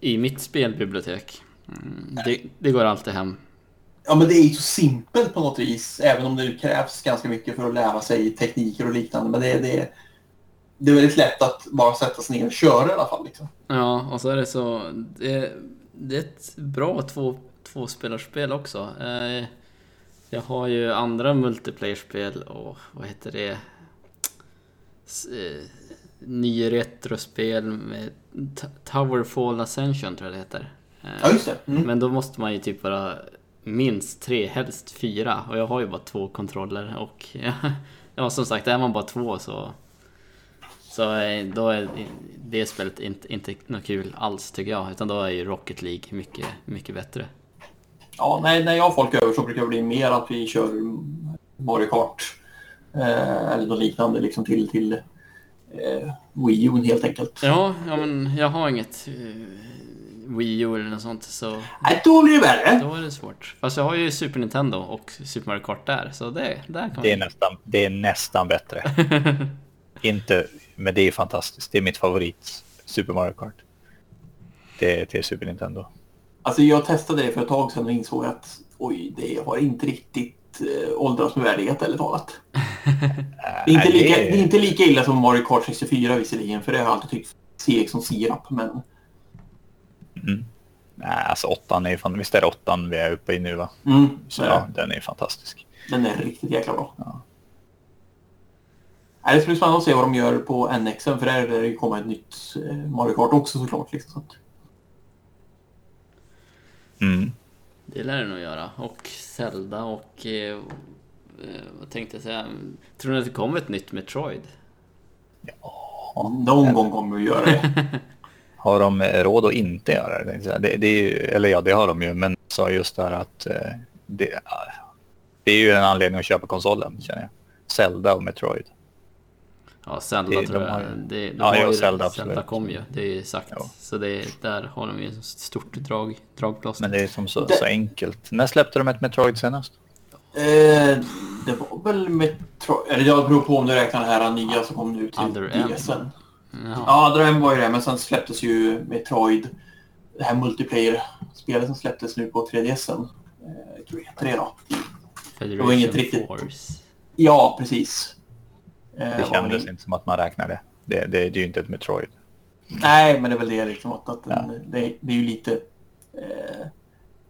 i mitt spelbibliotek. Mm, det, det går alltid hem. Ja, men det är ju så simpelt på något vis, även om det krävs ganska mycket för att lära sig tekniker och liknande. Men det, det, det är väldigt lätt att bara sätta sig ner och köra i alla fall. Liksom. Ja, och så är det så... Det, det är ett bra två, tvåspelarspel också. Eh, jag har ju andra multiplayer-spel och vad heter det? Eh, ny retrospel med Towerfall Ascension tror jag det heter. Ja, just det. Mm. Men då måste man ju typ vara minst tre, helst fyra. Och jag har ju bara två kontroller och ja, som sagt, är man bara två så så då är det spelet inte, inte något kul alls tycker jag, utan då är ju Rocket League mycket, mycket bättre. Ja, nej, när jag har folk över så brukar det bli mer att vi kör Mario Kart eh, eller något liknande liksom till, till eh, Wii U helt enkelt. Ja, ja, men jag har inget eh, Wii U eller något sånt så... Nej, då blir det värre. Då är det svårt. Fast jag har ju Super Nintendo och Super Mario Kart där, så det, där kan det, är nästan, det är nästan bättre. Inte, men det är fantastiskt. Det är mitt favorit Super Mario Kart. Det är till Super Nintendo. Alltså jag testade det för ett tag sedan och insåg att oj, det har inte riktigt äh, åldrats med värdighet eller talat. det, är inte lika, det är inte lika illa som Mario Kart 64 visserligen, för det har jag alltid tyckt seg som sirap, men Mm. Nej, alltså åttan är ju fan, visst är det åttan vi är uppe i nu va? Mm, så ja, den är fantastisk. Den är riktigt jäkla bra. Ja. Det ska bli spännande att se vad de gör på NX, för där är det kommer ett nytt eh, Mario Kart också såklart. Liksom. Mm. Det lär det nog göra. Och Zelda och... Eh, eh, vad tänkte jag säga? Tror ni att det kommer ett nytt Metroid? Ja, någon gång kommer vi göra det. har de råd att inte göra det? det, det är ju, eller ja, det har de ju, men sa just där att eh, det, det är ju en anledning att köpa konsolen, känner jag. Zelda och Metroid. Ja, Zelda det, tror de jag. Det, de ja, ja, Zelda, Zelda kom ju, det är ju sagt. Ja. Så det, där har de ju ett stort drag, dragplåster. Men det är som så, det... så enkelt. När släppte de ett Metroid senast? Eh, det var väl Metroid, eller det beror på om du räknar den här nya som kom nu till DSen. Ja, ja Dröm var ju det, men sen släpptes ju Metroid, det här multiplayer-spelet som släpptes nu på 3DSen. Eh, jag tror det heter det då. Federation det var inget riktigt... Force. Ja, precis. Eh, det kändes inte som att man räknade. Det, det, det är ju inte ett Metroid. Nej, men det är väl det liksom. Att, att ja. det, det, är ju lite eh,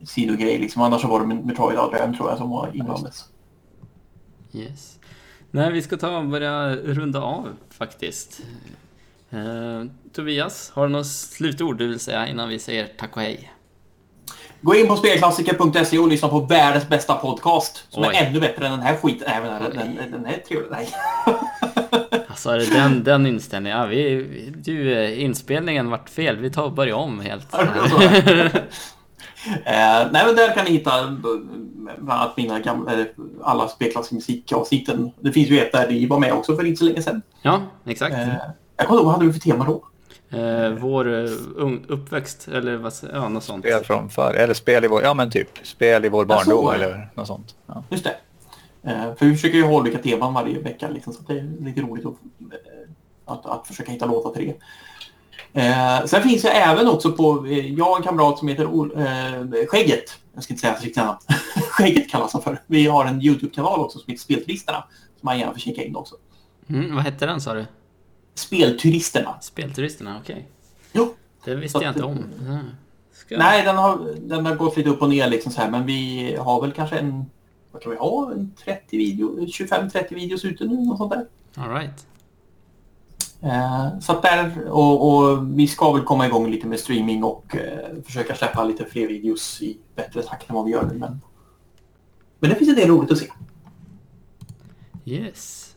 sidogrej liksom. Annars så var det Metroid Adrian tror jag som var inblandat. Yes. Nej, vi ska ta och börja runda av faktiskt. Eh, Tobias, har du något slutord du vill säga innan vi säger tack och hej? Gå in på spelklassiker.se och lyssna på världens bästa podcast som Oj. är ännu bättre än den här skiten. Nej, men den, den, den är trevlig. Nej. Alltså den, den inställningen. Ja, vi, du, eh, inspelningen vart fel. Vi tar och börjar om helt. eh, nej, men där kan ni hitta bland annat mina gamla, alla spelklassiska musikavsnitten. Det finns ju ett där ni var med också för inte så länge sedan. Ja, exakt. Eh, jag kommer ihåg, vad hade du för tema då? Eh, vår uh, uppväxt, eller vad, ja, något sånt. Spel från förr, eller spel i vår, ja men typ, spel i vår barndom eller något sånt. Ja. Just det. Eh, för vi försöker ju ha olika teman varje vecka, liksom, så det är lite roligt att, eh, att, att försöka hitta låtar till det. Eh, sen finns jag även också på, eh, jag har en kamrat som heter eh, Skägget. Jag ska inte säga hans riktiga namn. Skägget kallas han för. Vi har en YouTube-kanal också som heter Spelturisterna. Som man gärna får kika in också. Mm, vad hette den sa du? Spelturisterna. Spelturisterna, okej. Okay. Jo. Det visste jag inte om. Ska... Nej, den har, den har gått lite upp och ner liksom så här, men vi har väl kanske en, vad kan vi ha, en 30 video, 25-30 videos ute nu, något sånt där. All right. Eh, så att där, och, och, vi ska väl komma igång lite med streaming och eh, försöka släppa lite fler videos i bättre takt än vad vi gör nu. Men, men det finns en del roligt att se. Yes.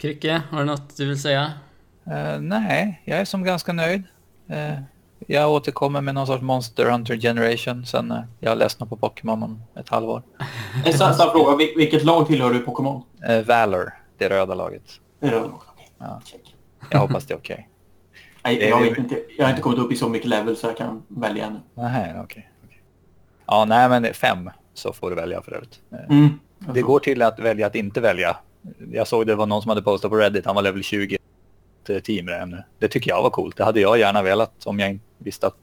Kricke, har du något du vill säga? Uh, nej, jag är som ganska nöjd. Uh, jag återkommer med någon sorts Monster Hunter Generation sen uh, jag har ledsnat på Pokémon om ett halvår. En snabb fråga, vilket lag tillhör du i Pokémon? Valor, det röda laget. Det röda laget. Ja. Jag hoppas det är okej. Okay. jag, vet inte, jag har inte kommit upp i så mycket level så jag kan välja ännu. Nej, okej. Okay, okay. Ja, nej men fem så får du välja för övrigt. Mm, det går till att välja att inte välja. Jag såg det var någon som hade postat på Reddit, han var level 20 team ännu. Det tycker jag var coolt. Det hade jag gärna velat om jag visste att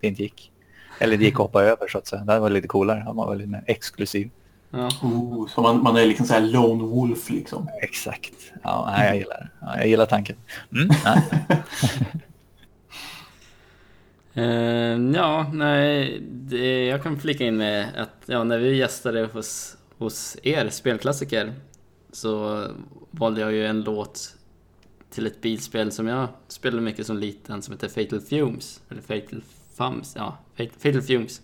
det inte gick. Eller det gick att hoppa över så att säga. Det var lite coolare. Han var väldigt mer exklusiv. Ja. Oh, så man, man är liksom så här lone wolf liksom. Exakt. Ja, nej, jag gillar ja, Jag gillar tanken. Mm, uh, ja, nej, det, jag kan flika in med att ja, när vi gästade hos, hos er spelklassiker så valde jag ju en låt till ett bilspel som jag spelade mycket som liten som heter Fatal Fumes. Eller Fatal Fums, ja, Fatal Fumes.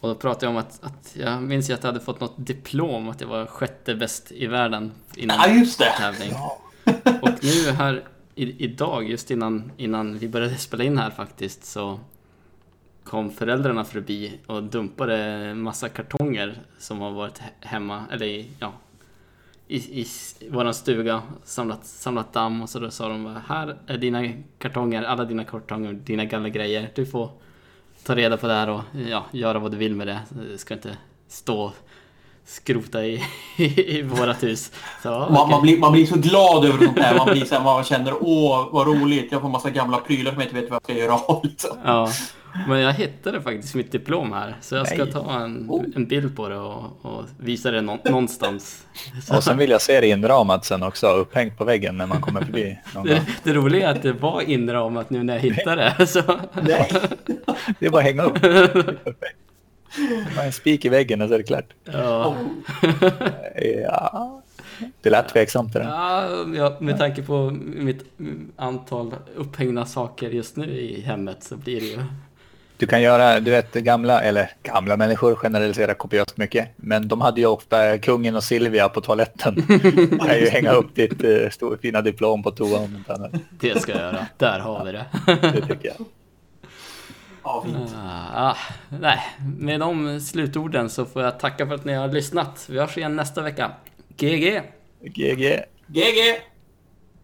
Och då pratade jag om att, att jag minns ju att jag hade fått något diplom att jag var sjätte bäst i världen innan ja, just det. tävling. Ja. Och nu här i, idag, just innan, innan vi började spela in här faktiskt, så kom föräldrarna förbi och dumpade massa kartonger som har varit hemma, eller ja, i, i våran stuga, samlat, samlat damm och så då sa de här är dina kartonger, alla dina kartonger, dina gamla grejer. Du får ta reda på det här och ja, göra vad du vill med det. Du ska inte stå skrota i, i, vårat hus. Så, man, okay. man, blir, man blir så glad över sånt där. Man, blir så här, man känner åh vad roligt, jag får massa gamla prylar som jag inte vet vad jag ska göra av. Liksom. Ja, men jag hittade faktiskt mitt diplom här. Så jag ska Nej. ta en, oh. en bild på det och, och visa det nå någonstans. Så. Och sen vill jag se det inramat sen också, upphängt på väggen när man kommer förbi. Det, det, roliga är att det var inramat nu när jag hittade det. Så. Nej, det är bara att hänga upp. en spik i väggen och så är det klart. Ja. ja. Det lät tveksamt. Det ja, med tanke på mitt antal upphängda saker just nu i hemmet så blir det ju... Du kan göra, du vet gamla, eller gamla människor generaliserar kopiöst mycket, men de hade ju ofta kungen och Silvia på toaletten. Du kan ju hänga upp ditt uh, stor, fina diplom på toan. Det ska jag göra, där har vi det. Det tycker jag. Ja, fint. Ah, nej, med de slutorden så får jag tacka för att ni har lyssnat. Vi hörs igen nästa vecka. GG! GG! GG!